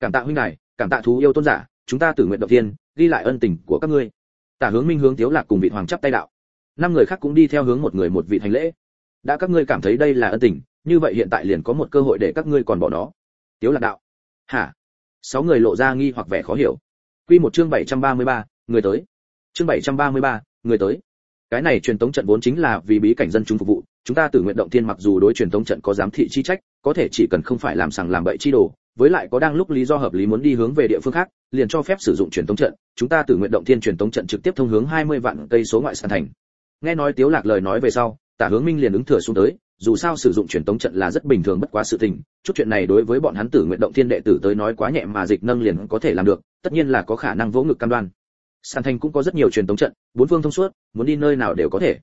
Cảm tạ huynh đài, cảm tạ thú yêu tôn giả, chúng ta tử nguyện động tiên ghi lại ân tình của các ngươi. Tả hướng minh hướng tiếu lạc cùng vị hoàng chắp tay đạo. Năm người khác cũng đi theo hướng một người một vị thành lễ. Đã các ngươi cảm thấy đây là ân tình, như vậy hiện tại liền có một cơ hội để các ngươi còn bỏ nó tiếu lạc đạo. Hả? Sáu người lộ ra nghi hoặc vẻ khó hiểu. Quy một chương 733, người tới. Chương 733, người tới. Cái này truyền tống trận vốn chính là vì bí cảnh dân chúng phục vụ. Chúng ta tự nguyện động thiên mặc dù đối truyền tống trận có giám thị chi trách có thể chỉ cần không phải làm sằng làm bậy chi đồ với lại có đang lúc lý do hợp lý muốn đi hướng về địa phương khác liền cho phép sử dụng truyền tống trận. Chúng ta tự nguyện động thiên truyền tống trận trực tiếp thông hướng 20 vạn cây số ngoại sản thành. Nghe nói tiếu lạc lời nói về sau tả hướng minh liền ứng thừa xuống tới dù sao sử dụng truyền tống trận là rất bình thường bất quá sự tình, chút chuyện này đối với bọn hắn tử nguyện động thiên đệ tử tới nói quá nhẹ mà dịch nâng liền có thể làm được, tất nhiên là có khả năng vỗ ngực cam đoan. Sàn thành cũng có rất nhiều truyền tống trận, bốn phương thông suốt, muốn đi nơi nào đều có thể.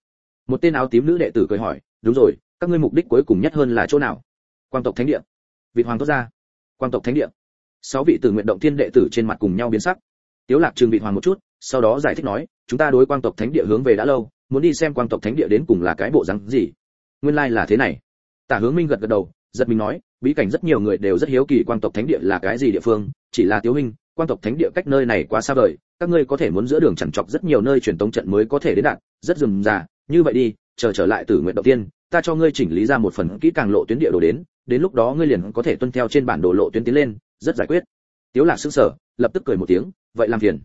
Một tên áo tím nữ đệ tử cười hỏi, đúng rồi, các ngươi mục đích cuối cùng nhất hơn là chỗ nào? Quang tộc thánh địa. Vị hoàng tốt ra. Quang tộc thánh địa. Sáu vị tử nguyện động thiên đệ tử trên mặt cùng nhau biến sắc. Tiếu lạc trường vị hoàng một chút, sau đó giải thích nói, chúng ta đối quang tộc thánh địa hướng về đã lâu, muốn đi xem quang tộc thánh địa đến cùng là cái bộ dáng gì nguyên lai là thế này. Tả hướng minh gật gật đầu, giật mình nói, bí cảnh rất nhiều người đều rất hiếu kỳ quang tộc thánh địa là cái gì địa phương, chỉ là tiếu minh quang tộc thánh địa cách nơi này quá xa vời, các ngươi có thể muốn giữa đường chẳng chọc rất nhiều nơi truyền tống trận mới có thể đến đạt, rất rườm rà, như vậy đi, chờ trở lại từ nguyện đầu tiên, ta cho ngươi chỉnh lý ra một phần kỹ càng lộ tuyến địa đồ đến đến lúc đó ngươi liền có thể tuân theo trên bản đồ lộ tuyến tiến lên, rất giải quyết. Tiếu lạc sững sờ, lập tức cười một tiếng, vậy làm phiền.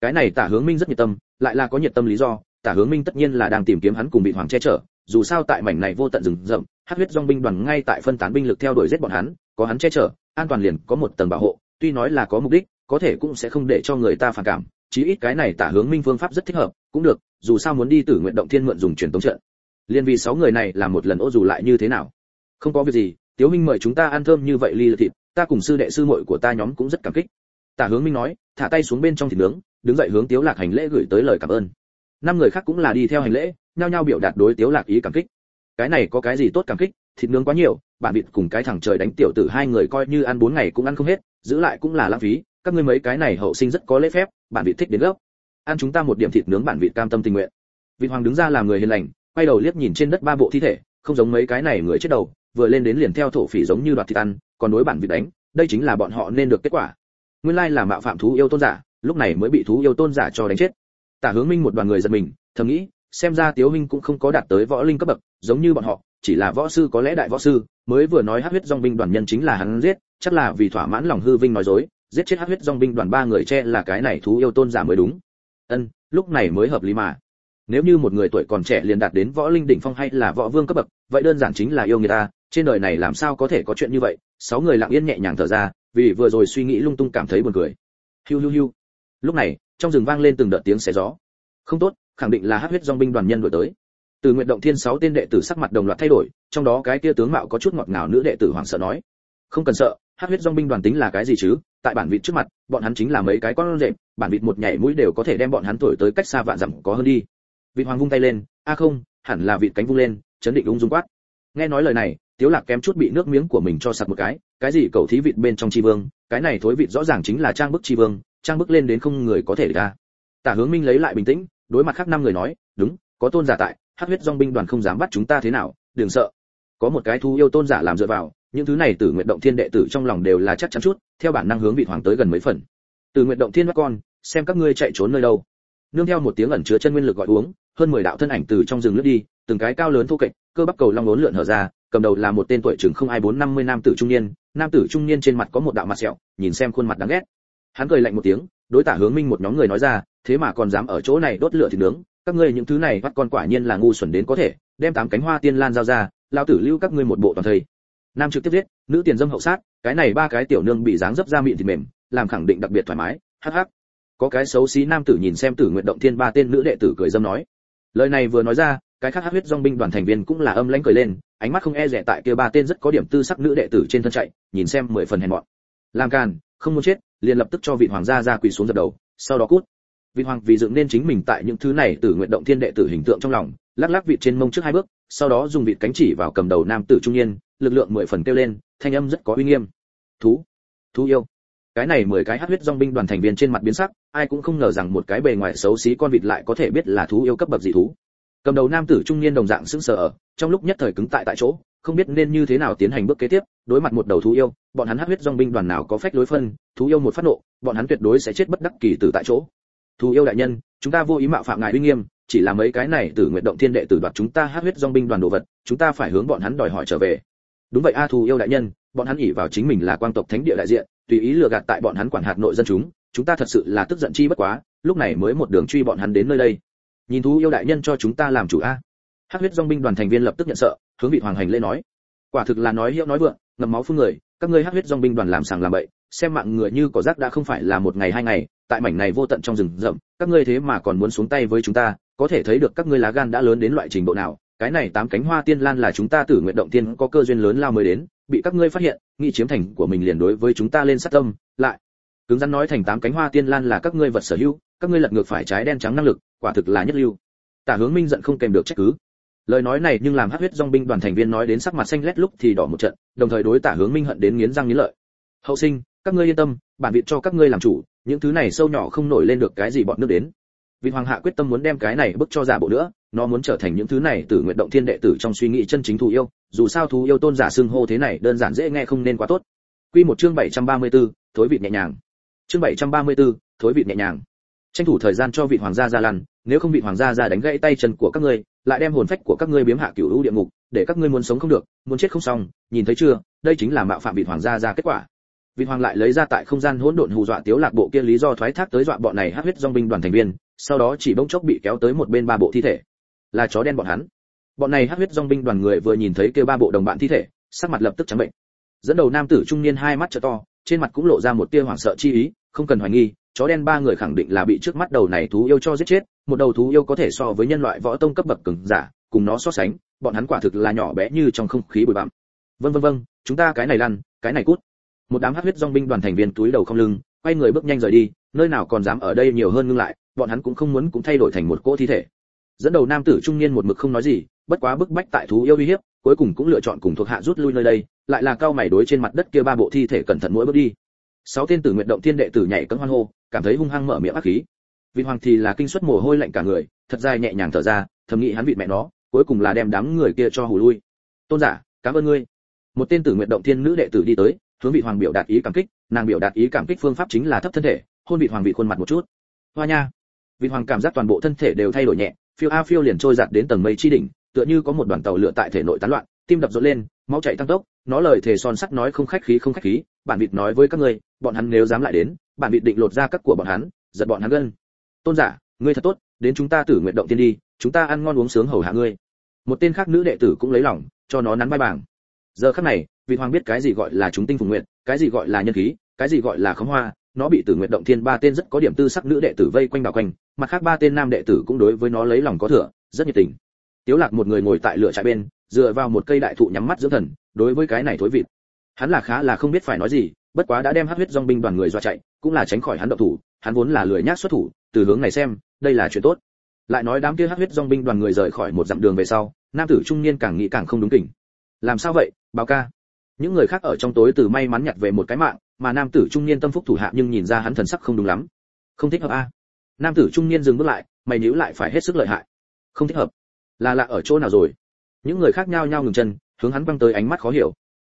Cái này tả hướng minh rất nhiệt tâm, lại là có nhiệt tâm lý do, tả hướng minh tất nhiên là đang tìm kiếm hắn cùng bị hoàng che chở dù sao tại mảnh này vô tận rừng rậm, hắc huyết dòng binh đoàn ngay tại phân tán binh lực theo đuổi giết bọn hắn, có hắn che chở, an toàn liền có một tầng bảo hộ, tuy nói là có mục đích, có thể cũng sẽ không để cho người ta phản cảm, chí ít cái này tả hướng minh phương pháp rất thích hợp, cũng được, dù sao muốn đi tử nguyện động thiên mượn dùng truyền tống trận. Liên vì sáu người này làm một lần ô dù lại như thế nào? Không có việc gì, tiếu minh mời chúng ta ăn thơm như vậy ly là thịt, ta cùng sư đệ sư muội của ta nhóm cũng rất cảm kích. Tả hướng minh nói, thả tay xuống bên trong thịt nướng, đứng dậy hướng tiếu lạc hành lễ gửi tới lời cảm ơn. Năm người khác cũng là đi theo hành lễ nhao nhao biểu đạt đối tiếu lạc ý cảm kích. Cái này có cái gì tốt cảm kích? Thịt nướng quá nhiều, bạn vịt cùng cái thằng trời đánh tiểu tử hai người coi như ăn bốn ngày cũng ăn không hết, giữ lại cũng là lãng phí. Các ngươi mấy cái này hậu sinh rất có lễ phép, bạn vịt thích đến gốc. Ăn chúng ta một điểm thịt nướng bạn vịt cam tâm tình nguyện. Vị hoàng đứng ra làm người hiền lành, quay đầu liếc nhìn trên đất ba bộ thi thể, không giống mấy cái này người chết đầu, vừa lên đến liền theo thổ phỉ giống như đoạt thịt ăn, còn đối bản vịt đánh, đây chính là bọn họ nên được kết quả. Nguyên lai là mạo phạm thú yêu tôn giả, lúc này mới bị thú yêu tôn giả cho đánh chết. Tả hướng minh một đoàn người giật mình, thầm nghĩ xem ra tiếu minh cũng không có đạt tới võ linh cấp bậc, giống như bọn họ, chỉ là võ sư có lẽ đại võ sư, mới vừa nói hắc huyết dòng binh đoàn nhân chính là hắn giết, chắc là vì thỏa mãn lòng hư vinh nói dối, giết chết hắc huyết dòng binh đoàn ba người che là cái này thú yêu tôn giả mới đúng. Ân, lúc này mới hợp lý mà. Nếu như một người tuổi còn trẻ liền đạt đến võ linh đỉnh phong hay là võ vương cấp bậc, vậy đơn giản chính là yêu người ta, trên đời này làm sao có thể có chuyện như vậy? Sáu người lặng yên nhẹ nhàng thở ra, vì vừa rồi suy nghĩ lung tung cảm thấy buồn cười. Hiu hiu hiu. Lúc này, trong rừng vang lên từng đợt tiếng xé gió. Không tốt khẳng định là hắc huyết dòng binh đoàn nhân đuổi tới. Từ nguyện động thiên sáu tên đệ tử sắc mặt đồng loạt thay đổi, trong đó cái kia tướng mạo có chút ngọt ngào nữ đệ tử hoảng sợ nói, không cần sợ hắc huyết dòng binh đoàn tính là cái gì chứ? Tại bản vịt trước mặt, bọn hắn chính là mấy cái con rệp bản vịt một nhảy mũi đều có thể đem bọn hắn thổi tới cách xa vạn dặm có hơn đi. Vịt hoàng vung tay lên, a không, hẳn là vịt cánh vung lên, chấn định ung dung quát. Nghe nói lời này, tiếu lạc kém chút bị nước miếng của mình cho sặc một cái cái gì cầu thí vịt bên trong chi vương? Cái này thối vịt rõ ràng chính là trang bức chi vương, trang bức lên đến không người có thể ra. Tả hướng minh lấy lại bình tĩnh đối mặt khác năm người nói, đúng, có tôn giả tại, hắc huyết dòng binh đoàn không dám bắt chúng ta thế nào, đừng sợ. Có một cái thú yêu tôn giả làm dựa vào, những thứ này từ nguyện động thiên đệ tử trong lòng đều là chắc chắn chút, theo bản năng hướng vị hoàng tới gần mấy phần. Từ nguyện động thiên mắt con, xem các ngươi chạy trốn nơi đâu. Nương theo một tiếng ẩn chứa chân nguyên lực gọi uống, hơn mười đạo thân ảnh từ trong rừng lướt đi, từng cái cao lớn thô kệch, cơ bắp cầu long lốn lượn hở ra, cầm đầu là một tên tuổi chừng không ai bốn năm mươi nam tử trung niên, nam tử trung niên trên mặt có một đạo mặt sẹo, nhìn xem khuôn mặt đáng ghét. Hắn cười lạnh một tiếng, đối tả hướng minh một nhóm người nói ra thế mà còn dám ở chỗ này đốt lửa thịt nướng, các ngươi những thứ này bắt con quả nhiên là ngu xuẩn đến có thể, đem tám cánh hoa tiên lan giao ra lao tử lưu các ngươi một bộ toàn thây. Nam trực tiếp giết, nữ tiền dâm hậu sát, cái này ba cái tiểu nương bị dáng dấp ra miệng thịt mềm, làm khẳng định đặc biệt thoải mái, hắc hắc. Có cái xấu xí nam tử nhìn xem tử nguyện động thiên ba tên nữ đệ tử cười dâm nói. Lời này vừa nói ra, cái khác hát huyết dòng binh đoàn thành viên cũng là âm lãnh cười lên, ánh mắt không e dè tại kia ba tên rất có điểm tư sắc nữ đệ tử trên thân chạy, nhìn xem mười phần hèn mọn. Làm càn, không muốn chết, liền lập tức cho vị hoàng gia ra quỳ xuống dập đầu, sau đó cút vị hoàng vì dựng nên chính mình tại những thứ này từ nguyện động thiên đệ tử hình tượng trong lòng, lắc lắc vị trên mông trước hai bước, sau đó dùng vị cánh chỉ vào cầm đầu nam tử trung niên, lực lượng mười phần kêu lên, thanh âm rất có uy nghiêm. Thú thú yêu. Cái này mười cái hát huyết dong binh đoàn thành viên trên mặt biến sắc, ai cũng không ngờ rằng một cái bề ngoài xấu xí con vịt lại có thể biết là thú yêu cấp bậc dị thú. Cầm đầu nam tử trung niên đồng dạng sững sờ ở, trong lúc nhất thời cứng tại tại chỗ, không biết nên như thế nào tiến hành bước kế tiếp, đối mặt một đầu thú yêu, bọn hắn hát huyết dong binh đoàn nào có phách đối phân, thú yêu một phát nộ, bọn hắn tuyệt đối sẽ chết bất đắc kỳ tử tại chỗ thù yêu đại nhân, chúng ta vô ý mạo phạm ngài uy nghiêm, chỉ là mấy cái này từ nguyện động thiên đệ tử đoạt chúng ta hát huyết dòng binh đoàn đồ vật, chúng ta phải hướng bọn hắn đòi hỏi trở về. Đúng vậy a thù yêu đại nhân, bọn hắn ỉ vào chính mình là quang tộc thánh địa đại diện, tùy ý lừa gạt tại bọn hắn quản hạt nội dân chúng chúng ta thật sự là tức giận chi bất quá, lúc này mới một đường truy bọn hắn đến nơi đây. Nhìn thú yêu đại nhân cho chúng ta làm chủ a. Hắc huyết dòng binh đoàn thành viên lập tức nhận sợ, hướng vị hoàng hành lễ nói. Quả thực là nói hiệu nói vượng ngầm máu phương người, các ngươi hắc huyết dòng binh đoàn làm sàng làm bậy, xem mạng người như cỏ rác đã không phải là một ngày hai ngày tại mảnh này vô tận trong rừng rậm, các ngươi thế mà còn muốn xuống tay với chúng ta, có thể thấy được các ngươi lá gan đã lớn đến loại trình độ nào. Cái này tám cánh hoa tiên lan là chúng ta tử nguyện động tiên có cơ duyên lớn lao mới đến, bị các ngươi phát hiện, nghĩ chiếm thành của mình liền đối với chúng ta lên sát tâm, lại. Cứng rắn nói thành tám cánh hoa tiên lan là các ngươi vật sở hữu, các ngươi lật ngược phải trái đen trắng năng lực, quả thực là nhất lưu. Tả hướng minh giận không kèm được trách cứ. Lời nói này nhưng làm hắc huyết dòng binh đoàn thành viên nói đến sắc mặt xanh lét lúc thì đỏ một trận, đồng thời đối tả hướng minh hận đến nghiến răng nghiến lợi. Hậu sinh các ngươi yên tâm bản viện cho các ngươi làm chủ những thứ này sâu nhỏ không nổi lên được cái gì bọn nước đến. Vì hoàng hạ quyết tâm muốn đem cái này bức cho giả bộ nữa nó muốn trở thành những thứ này từ nguyện động thiên đệ tử trong suy nghĩ chân chính thù yêu dù sao thù yêu tôn giả xưng hô thế này đơn giản dễ nghe không nên quá tốt. Quy một chương 734, thối vị nhẹ nhàng. Chương 734, thối vị nhẹ nhàng. Tranh thủ thời gian cho vị hoàng gia ra lăn nếu không vị hoàng gia ra đánh gãy tay chân của các ngươi lại đem hồn phách của các ngươi biếm hạ cửu u địa ngục để các ngươi muốn sống không được muốn chết không xong nhìn thấy chưa đây chính là mạo phạm vị hoàng gia ra kết quả vị hoàng lại lấy ra tại không gian hỗn độn hù dọa tiếu lạc bộ kia lý do thoái thác tới dọa bọn này hắc huyết dòng binh đoàn thành viên, sau đó chỉ bỗng chốc bị kéo tới một bên ba bộ thi thể. Là chó đen bọn hắn. Bọn này hắc huyết dòng binh đoàn người vừa nhìn thấy kia ba bộ đồng bạn thi thể, sắc mặt lập tức trắng bệnh. Dẫn đầu nam tử trung niên hai mắt trợ to, trên mặt cũng lộ ra một tia hoảng sợ chi ý, không cần hoài nghi, chó đen ba người khẳng định là bị trước mắt đầu này thú yêu cho giết chết, một đầu thú yêu có thể so với nhân loại võ tông cấp bậc cường giả, cùng nó so sánh, bọn hắn quả thực là nhỏ bé như trong không khí bụi bặm. Vân vân vân chúng ta cái này lăn, cái này cút một đám hắc huyết dòng binh đoàn thành viên túi đầu không lưng, quay người bước nhanh rời đi, nơi nào còn dám ở đây nhiều hơn ngưng lại, bọn hắn cũng không muốn cũng thay đổi thành một cỗ thi thể. Dẫn đầu nam tử trung niên một mực không nói gì, bất quá bức bách tại thú yêu uy hiếp, cuối cùng cũng lựa chọn cùng thuộc hạ rút lui nơi đây, lại là cao mày đối trên mặt đất kia ba bộ thi thể cẩn thận mỗi bước đi. Sáu tên tử nguyện động thiên đệ tử nhảy cẫng hoan hô, cảm thấy hung hăng mở miệng ác khí. Vị hoàng thì là kinh suất mồ hôi lạnh cả người, thật dài nhẹ nhàng thở ra, thầm nghĩ hắn vị mẹ nó, cuối cùng là đem đám người kia cho hù lui. Tôn giả, cảm ơn ngươi. Một tên tử nguyện động thiên nữ đệ tử đi tới hướng vị hoàng biểu đạt ý cảm kích, nàng biểu đạt ý cảm kích phương pháp chính là thấp thân thể, hôn vị hoàng vị khuôn mặt một chút. Hoa nha. Vị hoàng cảm giác toàn bộ thân thể đều thay đổi nhẹ, phiêu a phiêu liền trôi giạt đến tầng mây chi đỉnh, tựa như có một đoàn tàu lửa tại thể nội tán loạn, tim đập rộn lên, máu chảy tăng tốc, nó lời thề son sắt nói không khách khí không khách khí, bản vịt nói với các ngươi, bọn hắn nếu dám lại đến, bản vịt định lột ra các của bọn hắn, giật bọn hắn gân. Tôn giả, ngươi thật tốt, đến chúng ta tử nguyện động tiên đi, chúng ta ăn ngon uống sướng hầu hạ ngươi. Một tên khác nữ đệ tử cũng lấy lòng, cho nó nắn vai bảng. Giờ khắc này vị hoàng biết cái gì gọi là chúng tinh phùng nguyện cái gì gọi là nhân khí, cái gì gọi là khóng hoa, nó bị tử nguyện động thiên ba tên rất có điểm tư sắc nữ đệ tử vây quanh bao quanh, mặt khác ba tên nam đệ tử cũng đối với nó lấy lòng có thừa, rất nhiệt tình. Tiếu lạc một người ngồi tại lửa trại bên, dựa vào một cây đại thụ nhắm mắt dưỡng thần, đối với cái này thối vịt. Hắn là khá là không biết phải nói gì, bất quá đã đem hắc huyết dòng binh đoàn người dọa chạy, cũng là tránh khỏi hắn động thủ, hắn vốn là lười nhác xuất thủ, từ hướng này xem, đây là chuyện tốt. Lại nói đám kia hắc huyết dòng binh đoàn người rời khỏi một dặm đường về sau, nam tử trung niên càng nghĩ càng không đúng kỉnh. Làm sao vậy, báo ca? Những người khác ở trong tối từ may mắn nhặt về một cái mạng, mà nam tử trung niên tâm phúc thủ hạ nhưng nhìn ra hắn thần sắc không đúng lắm. Không thích hợp a. Nam tử trung niên dừng bước lại, mày níu lại phải hết sức lợi hại. Không thích hợp. Là lạ ở chỗ nào rồi? Những người khác nhao nhao ngừng chân, hướng hắn băng tới ánh mắt khó hiểu.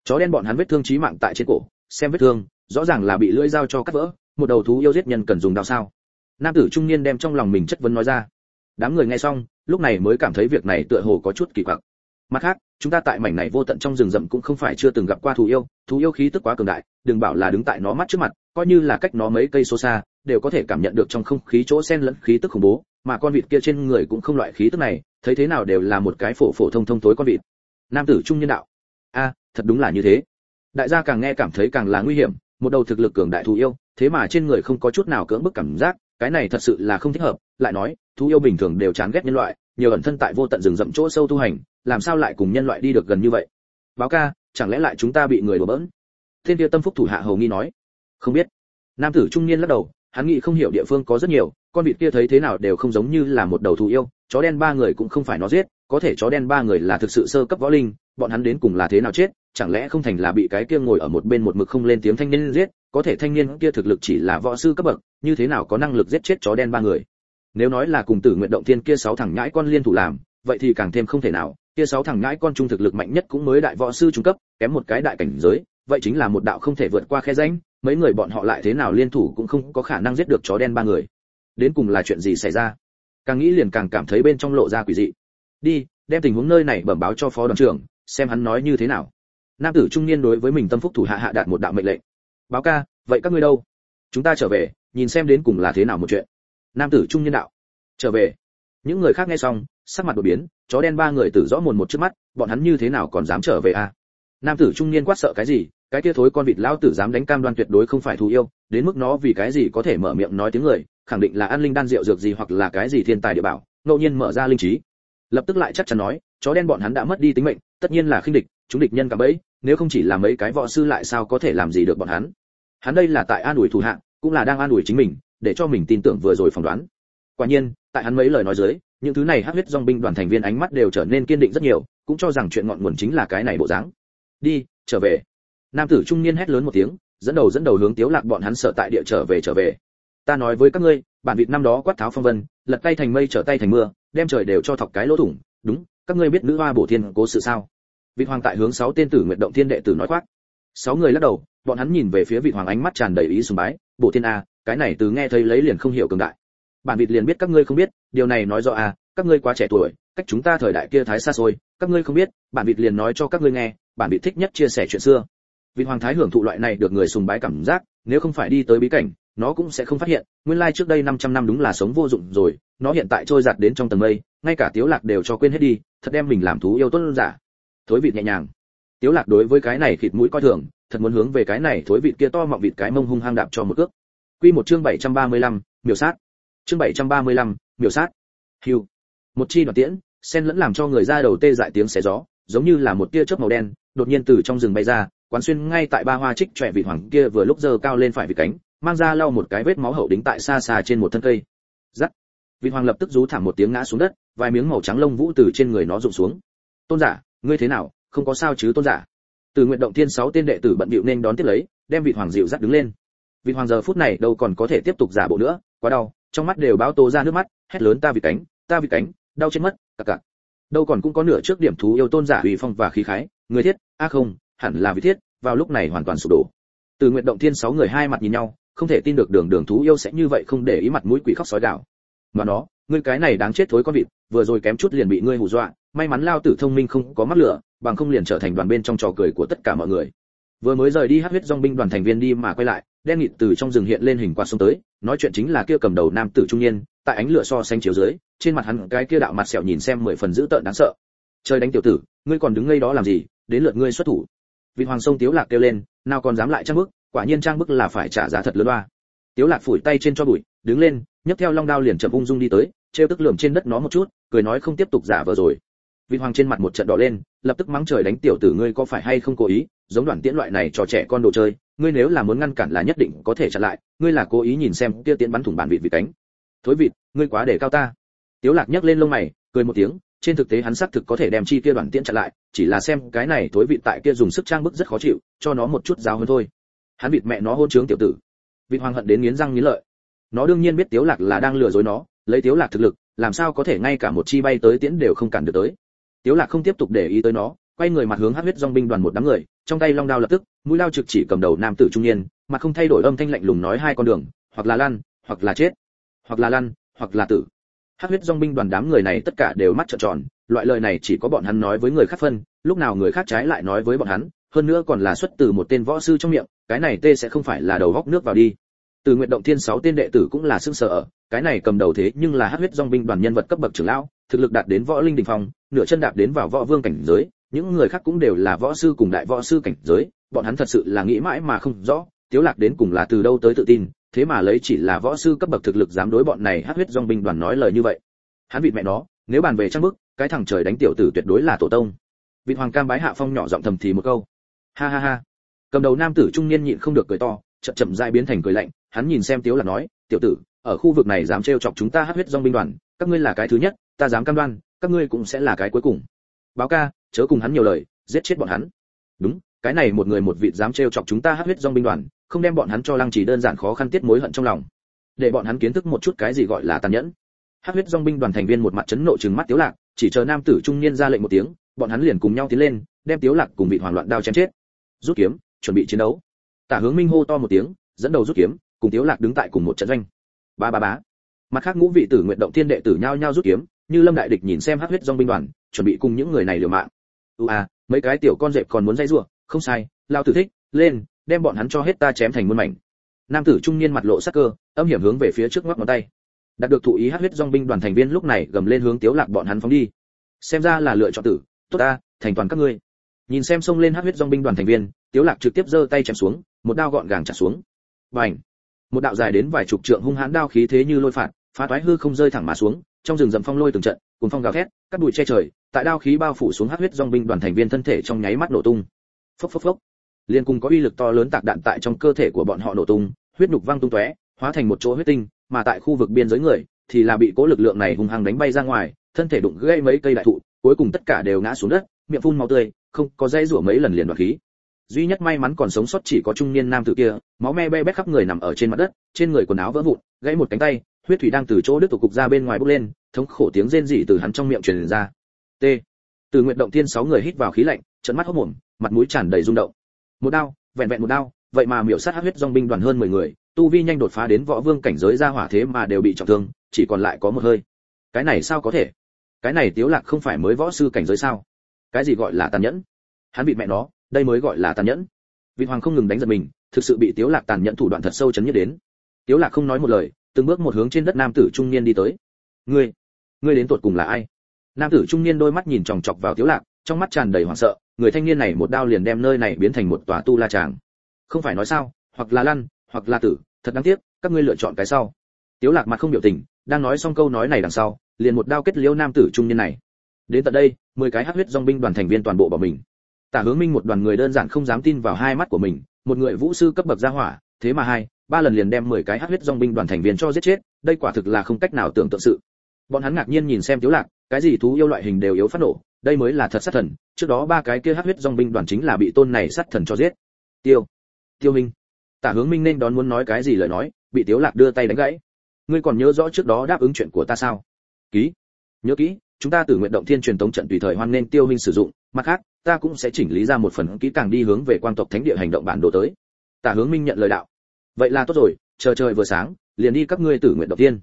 Chó đen bọn hắn vết thương chí mạng tại trên cổ, xem vết thương, rõ ràng là bị lưỡi dao cho cắt vỡ, một đầu thú yêu giết nhân cần dùng đao sao. Nam tử trung niên đem trong lòng mình chất vấn nói ra. Đám người nghe xong, lúc này mới cảm thấy việc này tựa hồ có chút kỳ quặc mặt khác, chúng ta tại mảnh này vô tận trong rừng rậm cũng không phải chưa từng gặp qua thú yêu thú yêu khí tức quá cường đại, đừng bảo là đứng tại nó mắt trước mặt, coi như là cách nó mấy cây số xa, đều có thể cảm nhận được trong không khí chỗ xen lẫn khí tức khủng bố, mà con vịt kia trên người cũng không loại khí tức này, thấy thế nào đều là một cái phổ phổ thông thông tối con vịt. Nam tử trung nhân đạo. A, thật đúng là như thế. Đại gia càng nghe cảm thấy càng là nguy hiểm, một đầu thực lực cường đại thú yêu, thế mà trên người không có chút nào cưỡng bức cảm giác, cái này thật sự là không thích hợp, lại nói, thú yêu bình thường đều chán ghét nhân loại, nhiều ẩn thân tại vô tận rừng rậm chỗ sâu tu hành làm sao lại cùng nhân loại đi được gần như vậy? Báo ca, chẳng lẽ lại chúng ta bị người đổ bỡn? Thiên kia tâm phúc thủ hạ hầu nghi nói. Không biết. Nam tử trung niên lắc đầu, hắn nghĩ không hiểu địa phương có rất nhiều, con vịt kia thấy thế nào đều không giống như là một đầu thú yêu, chó đen ba người cũng không phải nó giết, có thể chó đen ba người là thực sự sơ cấp võ linh, bọn hắn đến cùng là thế nào chết, chẳng lẽ không thành là bị cái kia ngồi ở một bên một mực không lên tiếng thanh niên giết, có thể thanh niên kia thực lực chỉ là võ sư cấp bậc, như thế nào có năng lực giết chết chó đen ba người? Nếu nói là cùng tử nguyện động thiên kia sáu thằng nhãi con liên thủ làm, vậy thì càng thêm không thể nào kia sáu thằng ngãi con trung thực lực mạnh nhất cũng mới đại võ sư trung cấp, kém một cái đại cảnh giới, vậy chính là một đạo không thể vượt qua khe rãnh, mấy người bọn họ lại thế nào liên thủ cũng không có khả năng giết được chó đen ba người. Đến cùng là chuyện gì xảy ra? Càng nghĩ liền càng cảm thấy bên trong lộ ra quỷ dị. Đi, đem tình huống nơi này bẩm báo cho phó đoàn trưởng, xem hắn nói như thế nào. Nam tử trung niên đối với mình tâm phúc thủ hạ hạ đạt một đạo mệnh lệnh. Báo ca, vậy các ngươi đâu? Chúng ta trở về, nhìn xem đến cùng là thế nào một chuyện. Nam tử trung niên đạo. Trở về. Những người khác nghe xong, sắc mặt đột biến chó đen ba người tử rõ mồn một trước mắt bọn hắn như thế nào còn dám trở về à? Nam tử trung niên quát sợ cái gì cái kia thối con vịt lão tử dám đánh cam đoan tuyệt đối không phải thù yêu đến mức nó vì cái gì có thể mở miệng nói tiếng người khẳng định là an linh đan rượu dược gì hoặc là cái gì thiên tài địa bảo ngẫu nhiên mở ra linh trí. Lập tức lại chắc chắn nói chó đen bọn hắn đã mất đi tính mệnh tất nhiên là khinh địch chúng địch nhân cả bẫy nếu không chỉ là mấy cái võ sư lại sao có thể làm gì được bọn hắn? Hắn đây là tại an ủi thủ hạng, cũng là đang an ủi chính mình để cho mình tin tưởng vừa rồi phỏng đoán. Quả nhiên tại hắn mấy lời nói dưới những thứ này hắc huyết dòng binh đoàn thành viên ánh mắt đều trở nên kiên định rất nhiều, cũng cho rằng chuyện ngọn nguồn chính là cái này bộ dáng. Đi, trở về. Nam tử trung niên hét lớn một tiếng, dẫn đầu dẫn đầu hướng tiếu lạc bọn hắn sợ tại địa trở về trở về. Ta nói với các ngươi, bản vịt năm đó quát tháo phong vân, lật tay thành mây trở tay thành mưa, đem trời đều cho thọc cái lỗ thủng. Đúng, các ngươi biết nữ hoa bổ thiên cố sự sao? Vị hoàng tại hướng sáu tên tử nguyện động thiên đệ tử nói khoác. Sáu người lắc đầu, bọn hắn nhìn về phía vị hoàng ánh mắt tràn đầy ý sùng bái. Bổ thiên a, cái này từ nghe thấy lấy liền không hiểu cường đại bản vịt liền biết các ngươi không biết điều này nói rõ à? các ngươi quá trẻ tuổi cách chúng ta thời đại kia thái xa xôi các ngươi không biết bản vịt liền nói cho các ngươi nghe bản vịt thích nhất chia sẻ chuyện xưa. Vị hoàng thái hưởng thụ loại này được người sùng bái cảm giác nếu không phải đi tới bí cảnh nó cũng sẽ không phát hiện nguyên lai trước đây 500 năm đúng là sống vô dụng rồi nó hiện tại trôi giạt đến trong tầng mây ngay cả tiếu lạc đều cho quên hết đi thật đem mình làm thú yêu tốt giả. Thối vịt nhẹ nhàng. Tiếu lạc đối với cái này khịt mũi coi thường thật muốn hướng về cái này thối vịt kia to mọng vịt cái mông hung hăng đạp cho một cước. Quy một chương 735, miểu sát chương 735, miểu sát. Hưu. Một chi đoạn tiễn sen lẫn làm cho người ra đầu tê dại tiếng xé gió giống như là một tia chớp màu đen đột nhiên từ trong rừng bay ra quán xuyên ngay tại ba hoa trích trẻ vị hoàng kia vừa lúc giờ cao lên phải vị cánh mang ra lau một cái vết máu hậu đính tại xa xa trên một thân cây. Giắt vị hoàng lập tức rú thảm một tiếng ngã xuống đất vài miếng màu trắng lông vũ từ trên người nó rụng xuống. Tôn giả ngươi thế nào? Không có sao chứ tôn giả. Từ nguyện động thiên sáu tên đệ tử bận bịu nên đón tiếp lấy đem vị hoàng dịu dắt đứng lên. Vị hoàng giờ phút này đâu còn có thể tiếp tục giả bộ nữa quá đau trong mắt đều báo tố ra nước mắt hét lớn ta vì cánh ta vì cánh đau chết mất cặc cặc đâu còn cũng có nửa trước điểm thú yêu tôn giả uy phong và khí khái người thiết a không hẳn là vị thiết vào lúc này hoàn toàn sụp đổ. Từ nguyện động thiên sáu người hai mặt nhìn nhau không thể tin được đường đường thú yêu sẽ như vậy không để ý mặt mũi quỷ khóc sói đảo, mà nó ngươi cái này đáng chết thối con vịt vừa rồi kém chút liền bị ngươi hù dọa may mắn lao tử thông minh không có mắc lửa bằng không liền trở thành đoàn bên trong trò cười của tất cả mọi người. Vừa mới rời đi hát huyết dòng binh đoàn thành viên đi mà quay lại đen nghịt từ trong rừng hiện lên hình quạt xuống tới nói chuyện chính là kia cầm đầu nam tử trung niên, tại ánh lửa so sánh chiếu dưới, trên mặt hắn cái kia đạo mặt sẹo nhìn xem mười phần dữ tợn đáng sợ. Trời đánh tiểu tử, ngươi còn đứng ngây đó làm gì, đến lượt ngươi xuất thủ. Vị hoàng sông tiếu lạc kêu lên, nào còn dám lại trang bức, quả nhiên trang bức là phải trả giá thật lớn oa. Tiếu lạc phủi tay trên cho bụi, đứng lên, nhấc theo long đao liền chậm ung dung đi tới treo tức lượm trên đất nó một chút, cười nói không tiếp tục giả vờ rồi. Vị hoàng trên mặt một trận đỏ lên, lập tức mắng trời đánh tiểu tử ngươi có phải hay không cố ý giống đoàn tiễn loại này trò trẻ con đồ chơi, ngươi nếu là muốn ngăn cản là nhất định có thể chặn lại, ngươi là cố ý nhìn xem kia tiễn bắn thủng bản vịt vịt cánh. Thối vịt, ngươi quá để cao ta. Tiếu lạc nhấc lên lông mày, cười một tiếng, trên thực tế hắn xác thực có thể đem chi kia đoàn tiễn chặn lại, chỉ là xem cái này thối vịt tại kia dùng sức trang bức rất khó chịu, cho nó một chút giáo hơn thôi. Hắn vịt mẹ nó hôn trướng tiểu tử. Vịt hoàng hận đến nghiến răng nghiến lợi. Nó đương nhiên biết tiếu lạc là đang lừa dối nó, lấy tiếu lạc thực lực, làm sao có thể ngay cả một chi bay tới tiễn đều không cản được tới. Tiếu lạc không tiếp tục để ý tới nó, quay người mặt hướng hắc huyết dòng binh đoàn một đám người trong tay long đao lập tức, mũi lao trực chỉ cầm đầu nam tử trung niên, mà không thay đổi âm thanh lạnh lùng nói hai con đường, hoặc là lăn hoặc là chết, hoặc là lăn hoặc là tử. Hắc huyết dòng binh đoàn đám người này tất cả đều mắt trợn tròn, loại lời này chỉ có bọn hắn nói với người khác phân, lúc nào người khác trái lại nói với bọn hắn, hơn nữa còn là xuất từ một tên võ sư trong miệng, cái này tê sẽ không phải là đầu góc nước vào đi. Từ nguyện động thiên sáu tên đệ tử cũng là xương sở cái này cầm đầu thế nhưng là hắc huyết dòng binh đoàn nhân vật cấp bậc trưởng lão, thực lực đạt đến võ linh đỉnh phong, nửa chân đạp đến vào võ vương cảnh giới những người khác cũng đều là võ sư cùng đại võ sư cảnh giới, bọn hắn thật sự là nghĩ mãi mà không rõ, tiếu lạc đến cùng là từ đâu tới tự tin, thế mà lấy chỉ là võ sư cấp bậc thực lực dám đối bọn này hắc huyết dòng binh đoàn nói lời như vậy. Hắn vịt mẹ nó, nếu bàn về trang bức, cái thằng trời đánh tiểu tử tuyệt đối là tổ tông. Vị hoàng cam bái hạ phong nhỏ giọng thầm thì một câu. Ha ha ha. Cầm đầu nam tử trung niên nhịn không được cười to, chậm chậm dai biến thành cười lạnh, hắn nhìn xem tiếu lạc nói, tiểu tử, ở khu vực này dám trêu chọc chúng ta hắc huyết dòng binh đoàn, các ngươi là cái thứ nhất, ta dám cam đoan, các ngươi cũng sẽ là cái cuối cùng báo ca, chớ cùng hắn nhiều lời, giết chết bọn hắn. Đúng, cái này một người một vị dám trêu chọc chúng ta hắc huyết dòng binh đoàn, không đem bọn hắn cho lăng chỉ đơn giản khó khăn tiết mối hận trong lòng. Để bọn hắn kiến thức một chút cái gì gọi là tàn nhẫn. Hắc huyết dòng binh đoàn thành viên một mặt chấn nộ trừng mắt tiếu lạc, chỉ chờ nam tử trung niên ra lệnh một tiếng, bọn hắn liền cùng nhau tiến lên, đem tiếu lạc cùng vị hoàng loạn đao chém chết. Rút kiếm, chuẩn bị chiến đấu. Tả hướng minh hô to một tiếng, dẫn đầu rút kiếm, cùng tiếu lạc đứng tại cùng một trận doanh. Ba ba bá mặt khác ngũ vị tử nguyện động thiên đệ tử nhao nhao rút kiếm như lâm đại địch nhìn xem hắc huyết dòng binh đoàn, chuẩn bị cùng những người này liều mạng. Ưu à mấy cái tiểu con dẹp còn muốn dây rủa, không sai, lao tử thích, lên, đem bọn hắn cho hết ta chém thành muôn mảnh. Nam tử trung niên mặt lộ sắc cơ, âm hiểm hướng về phía trước ngoắc ngón tay. Đạt được thụ ý hắc huyết dòng binh đoàn thành viên lúc này gầm lên hướng tiếu lạc bọn hắn phóng đi. Xem ra là lựa chọn tử, tốt ta, thành toàn các ngươi. Nhìn xem xông lên hắc huyết dòng binh đoàn thành viên, tiếu lạc trực tiếp giơ tay chém xuống, một đao gọn gàng chặt xuống. Bành! Một đạo dài đến vài chục trượng hung hãn đao khí thế như lôi phạt, phá toái hư không rơi thẳng mà xuống trong rừng rậm phong lôi từng trận cùng phong gào thét cắt bụi che trời, tại đao khí bao phủ xuống hắc huyết dòng binh đoàn thành viên thân thể trong nháy mắt nổ tung. Phốc phốc phốc. Liên cùng có uy lực to lớn tạc đạn tại trong cơ thể của bọn họ nổ tung, huyết nhục văng tung tóe, hóa thành một chỗ huyết tinh, mà tại khu vực biên giới người, thì là bị cố lực lượng này hung hăng đánh bay ra ngoài, thân thể đụng gãy mấy cây đại thụ, cuối cùng tất cả đều ngã xuống đất, miệng phun máu tươi, không có dây rủa mấy lần liền đoạt khí. Duy nhất may mắn còn sống sót chỉ có trung niên nam tử kia, máu me be bét khắp người nằm ở trên mặt đất, trên người quần áo vỡ vụn, gãy một cánh tay huyết thủy đang từ chỗ đứt tổ cục ra bên ngoài bốc lên, thống khổ tiếng rên rỉ từ hắn trong miệng truyền ra. T. Từ nguyện động tiên sáu người hít vào khí lạnh trận mắt hốc mồm, mặt mũi tràn đầy rung động. Một đao, vẹn vẹn một đao, vậy mà miểu sát huyết dòng binh đoàn hơn 10 người, tu vi nhanh đột phá đến võ vương cảnh giới ra hỏa thế mà đều bị trọng thương, chỉ còn lại có một hơi. Cái này sao có thể? Cái này tiếu lạc không phải mới võ sư cảnh giới sao? Cái gì gọi là tàn nhẫn? Hắn bị mẹ nó, đây mới gọi là tàn nhẫn. Vị hoàng không ngừng đánh giật mình, thực sự bị tiếu lạc tàn nhẫn thủ đoạn thật sâu chấn nhất đến. Tiếu lạc không nói một lời từng bước một hướng trên đất nam tử trung niên đi tới. Ngươi ngươi đến tuột cùng là ai? Nam tử trung niên đôi mắt nhìn chòng chọc vào tiếu lạc, trong mắt tràn đầy hoảng sợ, người thanh niên này một đao liền đem nơi này biến thành một tòa tu la tràng. Không phải nói sao, hoặc là lăn, hoặc là tử, thật đáng tiếc, các ngươi lựa chọn cái sau. Tiếu lạc mặt không biểu tình, đang nói xong câu nói này đằng sau, liền một đao kết liễu nam tử trung niên này. Đến tận đây, mười cái hắc huyết dòng binh đoàn thành viên toàn bộ bỏ mình. Tả hướng minh một đoàn người đơn giản không dám tin vào hai mắt của mình, một người vũ sư cấp bậc gia hỏa, thế mà hai ba lần liền đem mười cái hắc huyết dòng binh đoàn thành viên cho giết chết, đây quả thực là không cách nào tưởng tượng sự. Bọn hắn ngạc nhiên nhìn xem tiếu lạc, cái gì thú yêu loại hình đều yếu phát nổ, đây mới là thật sát thần, trước đó ba cái kia hắc huyết dòng binh đoàn chính là bị tôn này sát thần cho giết. Tiêu tiêu minh, tả hướng minh nên đón muốn nói cái gì lời nói, bị tiếu lạc đưa tay đánh gãy. Ngươi còn nhớ rõ trước đó đáp ứng chuyện của ta sao? Ký, nhớ kỹ, chúng ta từ nguyện động thiên truyền tống trận tùy thời hoan nên tiêu minh sử dụng, mặt khác, ta cũng sẽ chỉnh lý ra một phần kỹ càng đi hướng về quan tộc thánh địa hành động bản đồ tới. Tả hướng minh nhận lời đạo vậy là tốt rồi chờ trời vừa sáng liền đi các ngươi tử nguyện đầu tiên.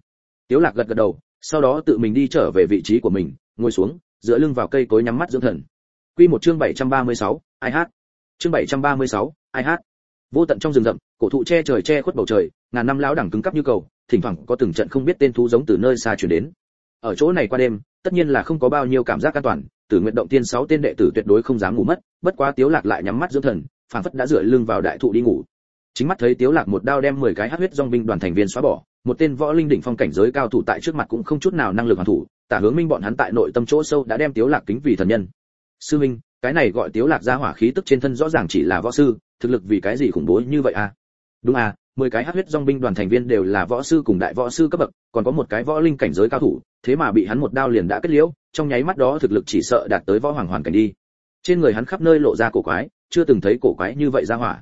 Tiếu lạc gật gật đầu sau đó tự mình đi trở về vị trí của mình ngồi xuống dựa lưng vào cây cối nhắm mắt dưỡng thần. Quy một chương 736, ai hát? Chương 736, ai hát? Vô tận trong rừng rậm cổ thụ che trời che khuất bầu trời ngàn năm lão đẳng cứng cắp như cầu thỉnh thoảng có từng trận không biết tên thú giống từ nơi xa truyền đến. Ở chỗ này qua đêm tất nhiên là không có bao nhiêu cảm giác an toàn tử nguyện động tiên sáu tên đệ tử tuyệt đối không dám ngủ mất bất quá tiếu lạc lại nhắm mắt dưỡng thần phảng phất đã dựa lưng vào đại thụ đi ngủ chính mắt thấy tiếu lạc một đao đem 10 cái hắc huyết dòng binh đoàn thành viên xóa bỏ, một tên võ linh đỉnh phong cảnh giới cao thủ tại trước mặt cũng không chút nào năng lực hoàn thủ, tả hướng minh bọn hắn tại nội tâm chỗ sâu đã đem tiếu lạc kính vì thần nhân. Sư minh, cái này gọi tiếu lạc ra hỏa khí tức trên thân rõ ràng chỉ là võ sư, thực lực vì cái gì khủng bố như vậy à? Đúng à mười cái hắc huyết dòng binh đoàn thành viên đều là võ sư cùng đại võ sư cấp bậc, còn có một cái võ linh cảnh giới cao thủ, thế mà bị hắn một đao liền đã kết liễu, trong nháy mắt đó thực lực chỉ sợ đạt tới võ hoàng hoàn cảnh đi. Trên người hắn khắp nơi lộ ra cổ quái, chưa từng thấy cổ quái như vậy ra hỏa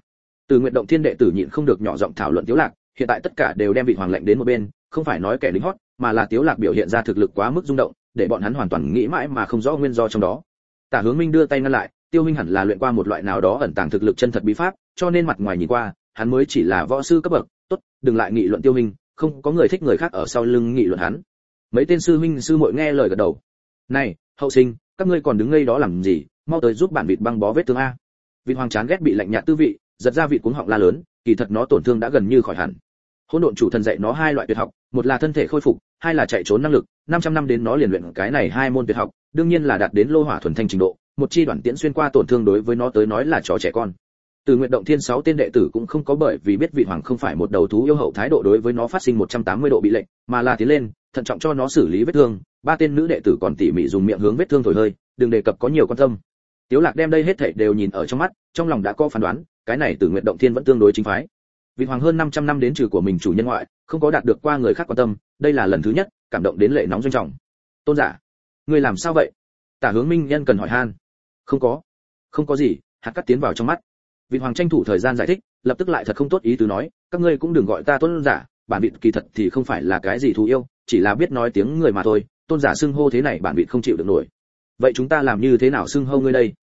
từ nguyện động thiên đệ tử nhịn không được nhỏ giọng thảo luận tiếu lạc, hiện tại tất cả đều đem vị hoàng lệnh đến một bên, không phải nói kẻ lính hót, mà là tiếu lạc biểu hiện ra thực lực quá mức rung động, để bọn hắn hoàn toàn nghĩ mãi mà không rõ nguyên do trong đó. Tả hướng minh đưa tay ngăn lại, tiêu minh hẳn là luyện qua một loại nào đó ẩn tàng thực lực chân thật bí pháp, cho nên mặt ngoài nhìn qua, hắn mới chỉ là võ sư cấp bậc. Tốt, đừng lại nghị luận tiêu minh, không có người thích người khác ở sau lưng nghị luận hắn. Mấy tên sư minh sư muội nghe lời gật đầu. Này, hậu sinh, các ngươi còn đứng ngây đó làm gì, mau tới giúp bản vịt băng bó vết thương a. Vịt hoàng chán ghét bị lạnh nhạt tư vị giật ra vị cuống họng la lớn, kỳ thật nó tổn thương đã gần như khỏi hẳn. Hỗn độn chủ thần dạy nó hai loại tuyệt học, một là thân thể khôi phục, hai là chạy trốn năng lực 500 năm đến nó liền luyện cái này hai môn tuyệt học, đương nhiên là đạt đến lô hỏa thuần thanh trình độ, một chi đoạn tiễn xuyên qua tổn thương đối với nó tới nói là chó trẻ con. Từ nguyện động thiên sáu tên đệ tử cũng không có bởi vì biết vị hoàng không phải một đầu thú yêu hậu thái độ đối với nó phát sinh 180 độ bị lệnh, mà là tiến lên, thận trọng cho nó xử lý vết thương. Ba tên nữ đệ tử còn tỉ mỉ dùng miệng hướng vết thương thổi hơi, đừng đề cập có nhiều quan tâm. Tiếu lạc đem đây hết thảy đều nhìn ở trong mắt, trong lòng đã có phán đoán cái này từ nguyện động thiên vẫn tương đối chính phái. Vị hoàng hơn 500 năm đến trừ của mình chủ nhân ngoại, không có đạt được qua người khác quan tâm, đây là lần thứ nhất, cảm động đến lệ nóng doanh trọng. Tôn giả, ngươi làm sao vậy? Tả hướng minh nhân cần hỏi han. Không có. Không có gì, hạt cắt tiến vào trong mắt. Vị hoàng tranh thủ thời gian giải thích, lập tức lại thật không tốt ý tứ nói, các ngươi cũng đừng gọi ta tôn giả, bản vị kỳ thật thì không phải là cái gì thú yêu, chỉ là biết nói tiếng người mà thôi, tôn giả xưng hô thế này bản vị không chịu được nổi. Vậy chúng ta làm như thế nào xưng hô ngươi đây?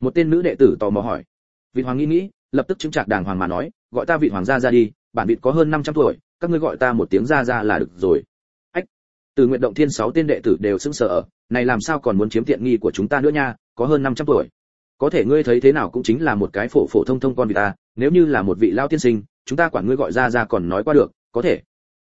Một tên nữ đệ tử tò mò hỏi. Vị hoàng nghĩ nghĩ lập tức chứng trạc đàng hoàng mà nói, gọi ta vị hoàng gia ra đi, bản vị có hơn 500 tuổi, các ngươi gọi ta một tiếng gia gia là được rồi. Ách, từ nguyện động thiên sáu tên đệ tử đều sững sờ này làm sao còn muốn chiếm tiện nghi của chúng ta nữa nha, có hơn 500 tuổi. Có thể ngươi thấy thế nào cũng chính là một cái phổ phổ thông thông con vị ta à, nếu như là một vị lao tiên sinh, chúng ta quản ngươi gọi ra ra còn nói qua được, có thể.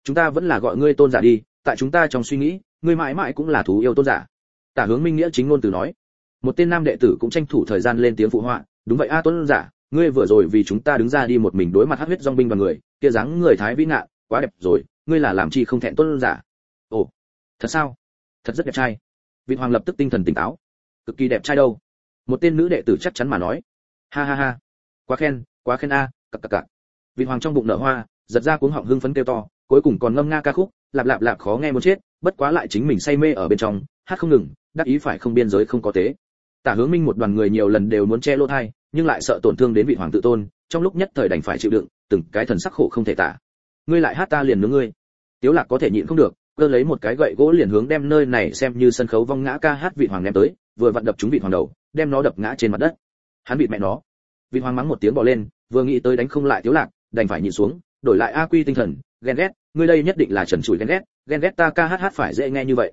Chúng ta vẫn là gọi ngươi tôn giả đi, tại chúng ta trong suy nghĩ, ngươi mãi mãi cũng là thú yêu tôn giả. Tả hướng minh nghĩa chính ngôn từ nói. Một tên nam đệ tử cũng tranh thủ thời gian lên tiếng phụ họa, đúng vậy a, tôn giả ngươi vừa rồi vì chúng ta đứng ra đi một mình đối mặt hắc huyết dòng binh và người, kia dáng người thái vĩ ngạn quá đẹp rồi, ngươi là làm chi không thẹn tôn giả? Ồ, thật sao? Thật rất đẹp trai. Vị hoàng lập tức tinh thần tỉnh táo. Cực kỳ đẹp trai đâu? Một tên nữ đệ tử chắc chắn mà nói. Ha ha ha. Quá khen quá khen a, cặc cặc cặc. Vị hoàng trong bụng nở hoa, giật ra cuống họng hưng phấn kêu to, cuối cùng còn ngâm nga ca khúc, lạp lạp lạp khó nghe muốn chết, bất quá lại chính mình say mê ở bên trong, hát không ngừng, đắc ý phải không biên giới không có tế. Tả hướng minh một đoàn người nhiều lần đều muốn che lỗ thai nhưng lại sợ tổn thương đến vị hoàng tự tôn, trong lúc nhất thời đành phải chịu đựng, từng cái thần sắc khổ không thể tả. Ngươi lại hát ta liền nướng ngươi. Tiếu lạc có thể nhịn không được, cơ lấy một cái gậy gỗ liền hướng đem nơi này xem như sân khấu vong ngã ca hát vị hoàng ném tới, vừa vặn đập trúng vị hoàng đầu, đem nó đập ngã trên mặt đất. Hắn bị mẹ nó. Vị hoàng mắng một tiếng bỏ lên, vừa nghĩ tới đánh không lại tiếu lạc, đành phải nhịn xuống, đổi lại a quy tinh thần, ghen ghét, ngươi đây nhất định là trần trụi ghen ghét ghen ghét ta ca hát hát phải dễ nghe như vậy.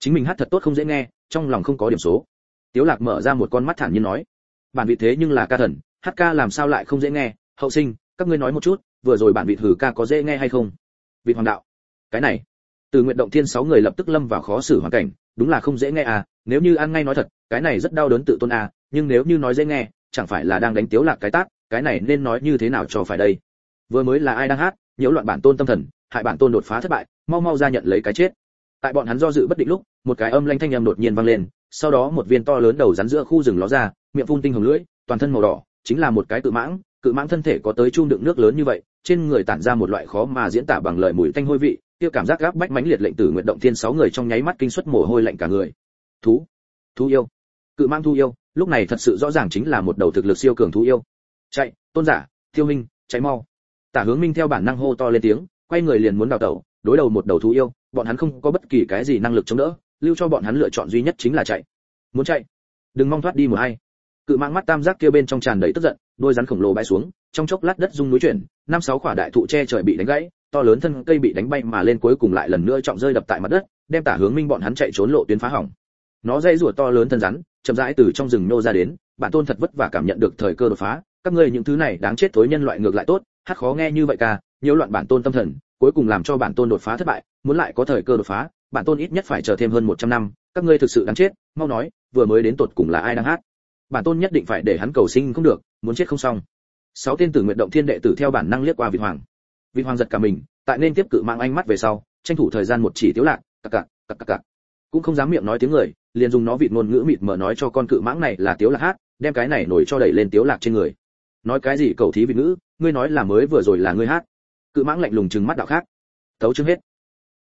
Chính mình hát thật tốt không dễ nghe, trong lòng không có điểm số. Tiếu lạc mở ra một con mắt thản nhiên nói bản vị thế nhưng là ca thần, hát ca làm sao lại không dễ nghe? Hậu sinh, các ngươi nói một chút, vừa rồi bản vị thử ca có dễ nghe hay không? Vị hoàng đạo, cái này, từ nguyện động thiên sáu người lập tức lâm vào khó xử hoàn cảnh, đúng là không dễ nghe à nếu như ăn ngay nói thật, cái này rất đau đớn tự tôn à nhưng nếu như nói dễ nghe, chẳng phải là đang đánh tiếu lạc cái tát cái này nên nói như thế nào cho phải đây? Vừa mới là ai đang hát, nhiễu loạn bản tôn tâm thần, hại bản tôn đột phá thất bại, mau mau ra nhận lấy cái chết. Tại bọn hắn do dự bất định lúc, một cái âm lanh thanh âm đột nhiên vang lên, sau đó một viên to lớn đầu rắn giữa khu rừng ló ra miệng phun tinh hồng lưỡi, toàn thân màu đỏ, chính là một cái cự mãng cự mãng thân thể có tới chung đựng nước lớn như vậy, trên người tản ra một loại khó mà diễn tả bằng lời mùi tanh hôi vị tiêu cảm giác gáp bách mãnh liệt lệnh tử nguyện động thiên sáu người trong nháy mắt kinh suất mồ hôi lạnh cả người. Thú thú yêu, cự mãng thú yêu, lúc này thật sự rõ ràng chính là một đầu thực lực siêu cường thú yêu. Chạy, tôn giả tiêu minh, chạy mau. Tả hướng minh theo bản năng hô to lên tiếng, quay người liền muốn đào tẩu, đối đầu một đầu thú yêu, bọn hắn không có bất kỳ cái gì năng lực chống đỡ, lưu cho bọn hắn lựa chọn duy nhất chính là chạy. Muốn chạy? Đừng mong thoát đi một hay cự mãng mắt tam giác kia bên trong tràn đầy tức giận, đôi rắn khổng lồ bay xuống, trong chốc lát đất rung núi chuyển, năm sáu quả đại thụ che trời bị đánh gãy, to lớn thân cây bị đánh bay mà lên cuối cùng lại lần nữa trọng rơi đập tại mặt đất, đem tả hướng minh bọn hắn chạy trốn lộ tuyến phá hỏng. Nó dây rùa to lớn thân rắn, chậm rãi từ trong rừng nô ra đến bản tôn thật vất vả cảm nhận được thời cơ đột phá, các ngươi những thứ này đáng chết thối nhân loại ngược lại tốt, hát khó nghe như vậy ca, nhiễu loạn bản tôn tâm thần, cuối cùng làm cho bản tôn đột phá thất bại, muốn lại có thời cơ đột phá, bản tôn ít nhất phải chờ thêm hơn 100 năm, các ngươi thực sự đáng chết, mau nói, vừa mới đến tột cùng là ai đang hát? Bản tôn nhất định phải để hắn cầu sinh không được, muốn chết không xong. Sáu tên tử nguyện động thiên đệ tử theo bản năng liếc qua vị hoàng. Vị hoàng giật cả mình, tại nên tiếp cự mạng ánh mắt về sau, tranh thủ thời gian một chỉ tiếu lạc, cặc cặc cặc cặc cặc. Cũng không dám miệng nói tiếng người, liền dùng nó vịt ngôn ngữ mịt mờ nói cho con cự mãng này là tiếu lạc hát, đem cái này nổi cho đẩy lên tiếu lạc trên người. Nói cái gì cầu thí vị ngữ, ngươi nói là mới vừa rồi là ngươi hát. Cự mãng lạnh lùng trừng mắt đạo khác. Tấu chương hết.